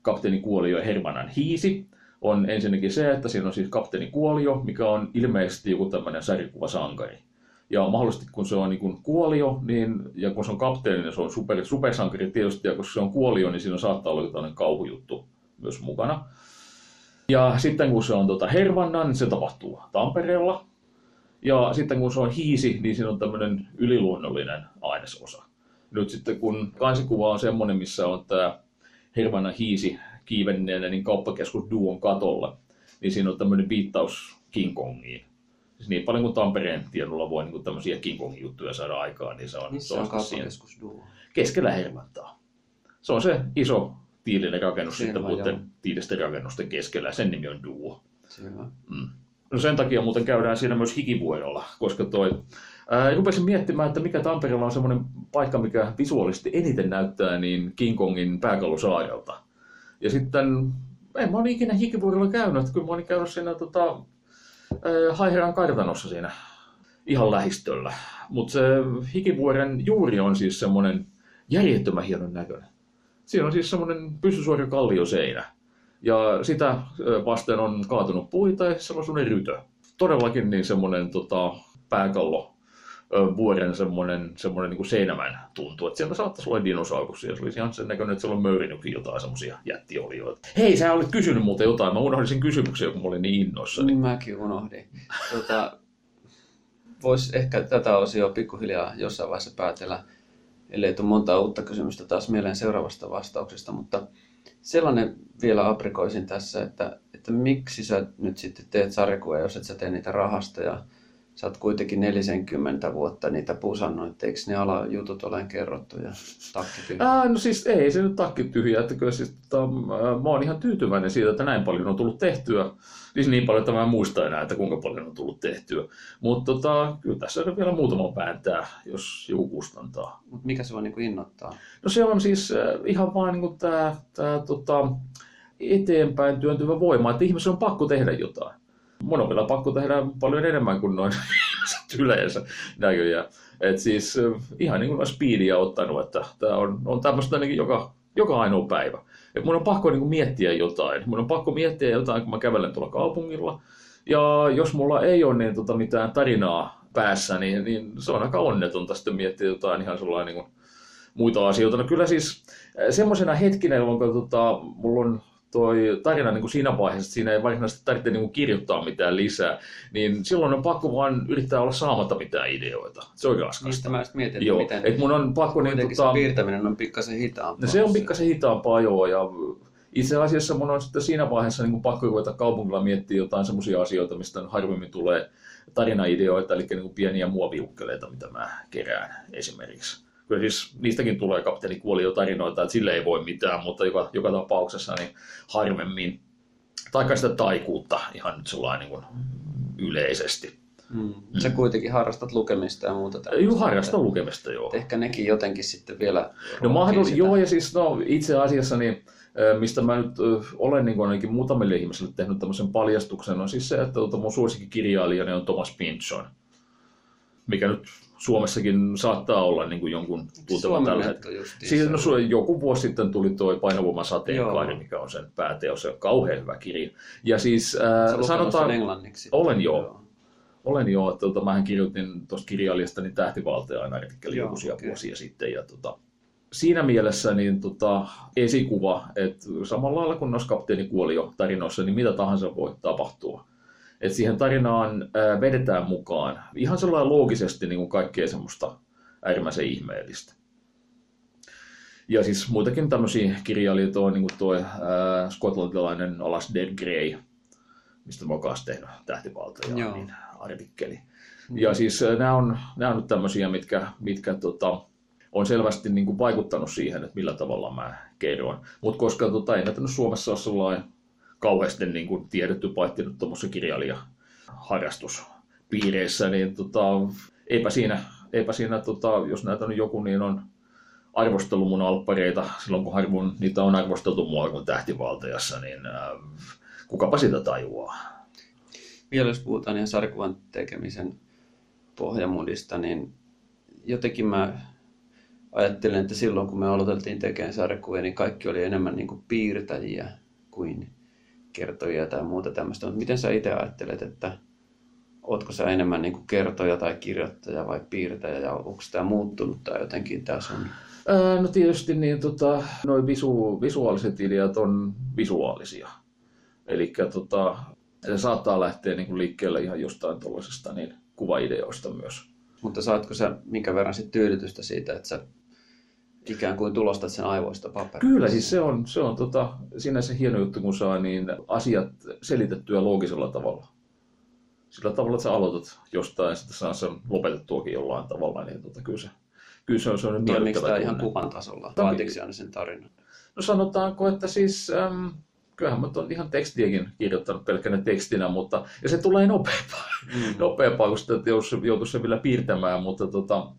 kapteeni Kuolio Hermanan hiisi, on ensinnäkin se, että siinä on siis kapteeni Kuolio, mikä on ilmeisesti joku tämmöinen sarjakuvasankari. Ja mahdollisesti kun se on niin kuin kuolio, niin, ja kun se on kapteeni, niin se on super, supersankari tietysti, ja koska se on kuolio, niin siinä saattaa olla jotain kauhujuttu myös mukana. Ja sitten kun se on tota Hervanna, niin se tapahtuu Tampereella. Ja sitten kun se on hiisi, niin siinä on tämmöinen yliluonnollinen ainesosa. Nyt sitten kun kansikuva on semmoinen, missä on tämä Hervanna hiisi kiivenneenä niin kauppakeskus Duon katolla, niin siinä on tämmöinen viittaus King Kongiin. Siis niin paljon kuin Tampereen tiedolla voi niin tämmöisiä King Kongin juttuja saada aikaan, niin se on, Missä se on kauppakeskus Duo? keskellä Hervantaa. Se on se iso tiilinen rakennus Selvä, sitten joo. tiilisten rakennusten keskellä. Sen nimi on Duo. Selvä. Mm. No sen takia muuten käydään siinä myös hikivuorolla, koska toi... Ää, rupesin miettimään, että mikä Tampereella on semmoinen paikka, mikä visuaalisesti eniten näyttää niin King Kongin pääkallosaarelta. Ja sitten, en mä ole ikinä hikivuorolla käynyt, että kyllä mä olin käynyt siinä tota, Haiheran kartanossa siinä ihan lähistöllä. Mutta se hikivuoren juuri on siis semmoinen järjettömän hienon näköinen. Siinä on siis semmoinen pystysuora kallioseinä. Ja sitä vasten on kaatunut puita ja se on semmoinen rytö. Todellakin niin semmoinen tota, pääkallo vuoren semmoinen, semmoinen niin kuin seinämän tuntuu. Että sieltä saattaisi olla dinosauruksia. Se olisi ihan sen näköinen, että siellä on möyrinytkin jotain semmoisia jättiolioita. Hei, sä olit kysynyt muuten jotain. Mä unohdin sen kysymyksen, kun mä olin niin innoissani. Niin mäkin unohdin. Tota, Voisi ehkä tätä osioa pikkuhiljaa jossain vaiheessa päätellä, ellei tule monta uutta kysymystä taas mieleen seuraavasta vastauksesta, mutta sellainen vielä aprikoisin tässä, että, että miksi sä nyt sitten teet sarjakuvia, jos et sä tee niitä rahasta ja sä oot kuitenkin 40 vuotta niitä pusannut, eikö ne alajutut ole kerrottu ja takki tyhjä? Ää, no siis ei se nyt takki tyhjä, että kyllä siis, tota, mä oon ihan tyytyväinen siitä, että näin paljon on tullut tehtyä. Siis niin paljon, että mä en muista enää, että kuinka paljon on tullut tehtyä. Mutta tota, kyllä tässä on vielä muutama vääntää, jos joku kustantaa. Mut mikä sua niin innoittaa? No se on siis ihan vaan niin tämä, tämä tota, eteenpäin työntyvä voima, että ihmisen on pakko tehdä jotain. Mun on vielä pakko tehdä paljon enemmän kuin noin yleensä näköjään. Et siis ihan niin kuin speedia ottanut, että tämä on, on tämmöistä joka, joka ainoa päivä. Et mun on pakko niin kuin miettiä jotain. Mun on pakko miettiä jotain, kun mä kävelen tuolla kaupungilla. Ja jos mulla ei ole niin, tota, mitään tarinaa päässä, niin, niin se on aika onnetonta sitten miettiä jotain ihan sellainen niin kuin muita asioita. No kyllä siis semmoisena hetkinä, jolloin tota, mulla on toi tarina niin kuin siinä vaiheessa, että siinä ei varsinaisesti tarvitse niin kuin kirjoittaa mitään lisää, niin silloin on pakko vaan yrittää olla saamatta mitään ideoita. Se on raskasta. Niistä mä just mietin, että Joo, miten et mun on pakko niin, tota, se piirtäminen on pikkasen hitaampaa. No se on pikkasen hitaampaa joo, ja itse asiassa mun on sitten siinä vaiheessa niin kuin pakko ruveta kaupungilla miettiä jotain semmoisia asioita, mistä harvemmin tulee tarinaideoita, eli niin kuin pieniä muoviukkeleita, mitä mä kerään esimerkiksi. Kyllä siis niistäkin tulee kapteeni kuoli jo tarinoita, että sille ei voi mitään, mutta joka, joka tapauksessa niin harvemmin. Taikka sitä taikuutta ihan nyt sellainen niin yleisesti. Mm. Sä kuitenkin harrastat lukemista ja muuta Joo, harrastan lukemista, joo. Ehkä nekin jotenkin sitten vielä No ruokkii mahdoll- sitä. joo, ja siis no, itse asiassa niin, mistä mä nyt olen niin ainakin muutamille ihmisille tehnyt tämmöisen paljastuksen, on siis se, että tota, mun suosikkikirjailijani on Thomas Pynchon, mikä nyt Suomessakin saattaa olla niin kuin jonkun tuntevan tällä hetkellä. Siis, no, joku vuosi sitten tuli tuo Painovoiman sateenkaari, Joo. mikä on sen pääteos, se on kauhean hyvä kirja. Ja siis äh, sanotaan, englanniksi. Olen joo. olen jo, että tota, mähän kirjoitin tuosta kirjailijastani Tähtivaltajan artikkeli Joo, lukuisia okei. vuosia sitten. Ja tota, siinä mielessä niin tota, esikuva, että samalla lailla kun noissa kapteeni kuoli jo tarinoissa, niin mitä tahansa voi tapahtua. Et siihen tarinaan ää, vedetään mukaan ihan sellainen loogisesti niin kuin kaikkea semmoista äärimmäisen ihmeellistä. Ja siis muitakin tämmöisiä kirjailijoita on, niin kuin tuo ää, skotlantilainen Alasdair Gray, mistä mä oon kanssa tehnyt tähtivaltaja Joo. niin artikkeli. Ja siis nämä on, nämä on nyt tämmöisiä, mitkä, mitkä tota, on selvästi niin kuin vaikuttanut siihen, että millä tavalla mä kerron. Mutta koska tota, ei näitä Suomessa ole sellainen kauheasti niin kuin tiedetty, paitsi nyt tuommoisessa kirjailijaharrastuspiireissä, niin tota, eipä siinä, eipä siinä tota, jos näitä on joku, niin on arvostellut mun alppareita silloin, kun harvoin niitä on arvosteltu muualla kuin tähtivaltajassa, niin äh, kukapa sitä tajuaa. Vielä jos puhutaan ihan sarjakuvan tekemisen pohjamudista, niin jotenkin mä ajattelen, että silloin kun me aloiteltiin tekemään sarjakuvia, niin kaikki oli enemmän niin kuin piirtäjiä kuin kertojia tai muuta tämmöistä. Mutta miten sä itse ajattelet, että ootko sä enemmän niin kuin kertoja tai kirjoittaja vai piirtäjä ja onko tämä muuttunut tai jotenkin tämä sun... Ää, no tietysti niin, tota, noi visu, visuaaliset ideat on visuaalisia. Eli tota, se saattaa lähteä niin kuin liikkeelle ihan jostain tuollaisesta niin kuvaideoista myös. Mutta saatko sä minkä verran sit tyydytystä siitä, että sä ikään kuin tulostat sen aivoista paperille? Kyllä, siis se on, se on tota, sinänsä hieno juttu, kun saa niin asiat selitettyä loogisella tavalla. Sillä tavalla, että sä aloitat jostain ja sitten saa sen lopetettuakin jollain tavalla, niin tota, kyllä, se, kyllä se on sellainen miellyttävä tämä ihan kuvan tasolla? Se aina sen tarinan? No sanotaanko, että siis, äm, kyllähän mä oon ihan tekstiäkin kirjoittanut pelkkänä tekstinä, mutta, ja se tulee nopeampaa, Mm. nopeampaa kuin sitä, että jos joutuisi sen vielä piirtämään, mutta tota,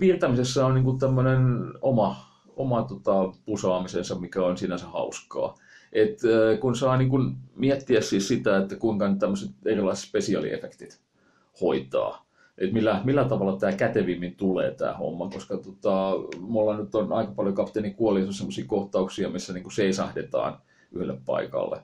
piirtämisessä on niinku tämmöinen oma, oma tota, pusaamisensa, mikä on sinänsä hauskaa. Et, kun saa niinku miettiä siis sitä, että kuinka tämmöiset erilaiset spesiaaliefektit hoitaa. Et millä, millä tavalla tämä kätevimmin tulee tämä homma, koska tota, mulla nyt on aika paljon kapteeni kuoli sellaisia kohtauksia, missä niinku seisahdetaan yhdelle paikalle.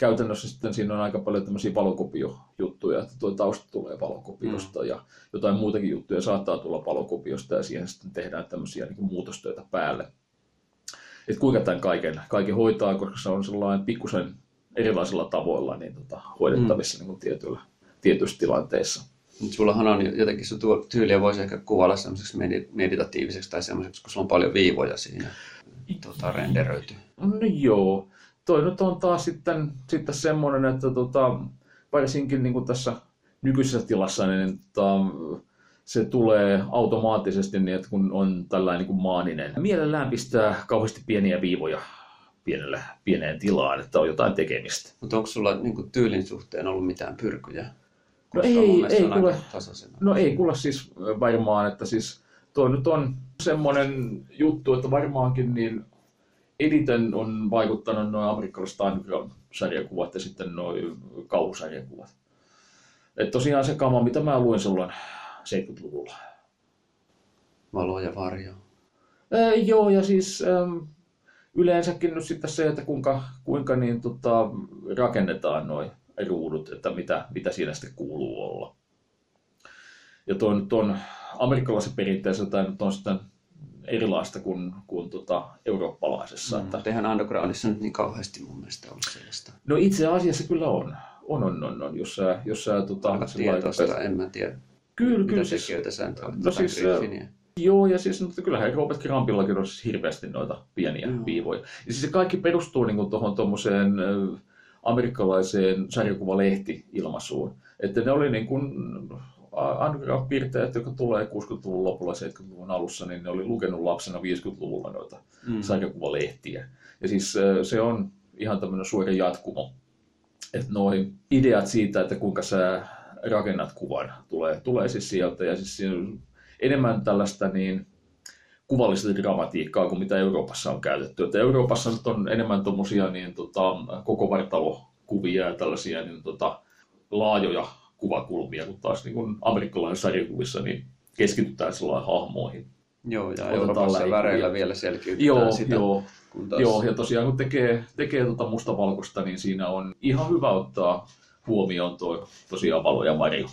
Käytännössä sitten siinä on aika paljon tämmöisiä valokopiojuttuja, että tuo tausta tulee valokopiosta mm. ja jotain muutakin juttuja saattaa tulla valokopiosta ja siihen sitten tehdään tämmöisiä niin muutostöitä päälle. Et kuinka tämän kaiken, kaiken hoitaa, koska se on sellainen pikkusen erilaisilla tavoilla niin tota, hoidettavissa mm. niin kuin tietyillä, tietyissä tilanteissa. Mutta sullahan on jotenkin sun tuo tyyliä voisi ehkä kuvailla semmoiseksi medi- meditatiiviseksi tai semmoiseksi, kun sulla on paljon viivoja siinä tota, renderöity. No joo. Toi nyt on taas sitten, sitten semmoinen, että tota, varsinkin niin kuin tässä nykyisessä tilassa, niin tota, se tulee automaattisesti niin, että kun on tällainen niin kuin maaninen. Mielellään pistää kauheasti pieniä viivoja pienelle, pieneen tilaan, että on jotain tekemistä. Mutta onko sulla niin kuin, tyylin suhteen ollut mitään pyrkyjä? No Koska ei- ei kuule. No ei kuule siis varmaan, että siis toi nyt on semmoinen juttu, että varmaankin niin eniten on vaikuttanut noin amerikkalaiset underground-sarjakuvat ja sitten noin kauhusarjakuvat. Et tosiaan se kama, mitä mä luin silloin 70-luvulla. Valoa ja varjoa. Ää, joo, ja siis äm, yleensäkin nyt sitten se, että kuinka, kuinka niin, tota, rakennetaan noin ruudut, että mitä, mitä siinä sitten kuuluu olla. Ja tuon, tuon amerikkalaisen perinteessä tämä nyt on sitten erilaista kuin, kuin tota, eurooppalaisessa. Mm. Että, eihän undergroundissa nyt niin kauheasti mun mielestä ollut sellaista. no itse asiassa kyllä on. On, on, on, on. Jos sä, jos sä tota, tietoista, en mä tiedä Kyllä, mitä kyllä. Siis, tekijöitä sä no No siis. Joo, ja siis mutta kyllähän Robert Grampillakin on siis hirveästi noita pieniä Joo. viivoja. Ja siis se kaikki perustuu niin tuohon tuommoiseen amerikkalaiseen sarjakuvalehti-ilmaisuun. Että ne oli niin kuin underground-piirtäjät, jotka tulee 60-luvun lopulla 70-luvun alussa, niin ne oli lukenut lapsena 50-luvulla noita Mm. sarjakuvalehtiä. Ja siis se on ihan tämmöinen suora jatkumo. Että noin ideat siitä, että kuinka sä rakennat kuvan, tulee, tulee siis sieltä. Ja siis enemmän tällaista niin kuvallista dramatiikkaa kuin mitä Euroopassa on käytetty. Että Euroopassa nyt on enemmän tuommoisia niin, tota, koko vartalokuvia ja tällaisia niin, tota, laajoja kuvakulmia, kun taas niin kuin amerikkalaisissa sarjakuvissa niin keskitytään sellaisiin hahmoihin. Joo, ja Euroopassa väreillä vielä selkiytetään Joo, sitä. joo, Kun taas... Joo, ja tosiaan kun tekee, tekee tota mustavalkoista, niin siinä on ihan hyvä ottaa huomioon tuo tosiaan valo ja varjo.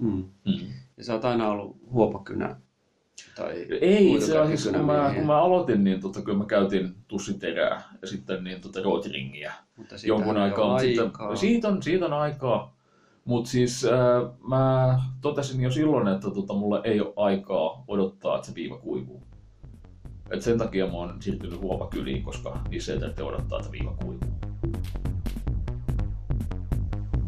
Mm. Mm. Ja sä oot aina ollut huopakynä. Tai Ei, itse asiassa kun mä, kun mä aloitin, niin tota, kyllä mä käytin tussiterää ja sitten niin tota rotringiä Mutta jonkun aikaa. Mutta aikaa. siitä, on, siitä on aikaa. Mutta siis äh, mä totesin jo silloin, että tota, mulla ei ole aikaa odottaa, että se viiva kuivuu. Et sen takia mä oon siirtynyt huopakyliin, koska niissä ei tarvitse odottaa, että viiva kuivuu.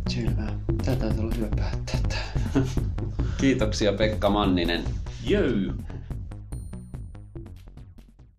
Selvä. Tätä olla hyvä päättää. Kiitoksia Pekka Manninen. Jö!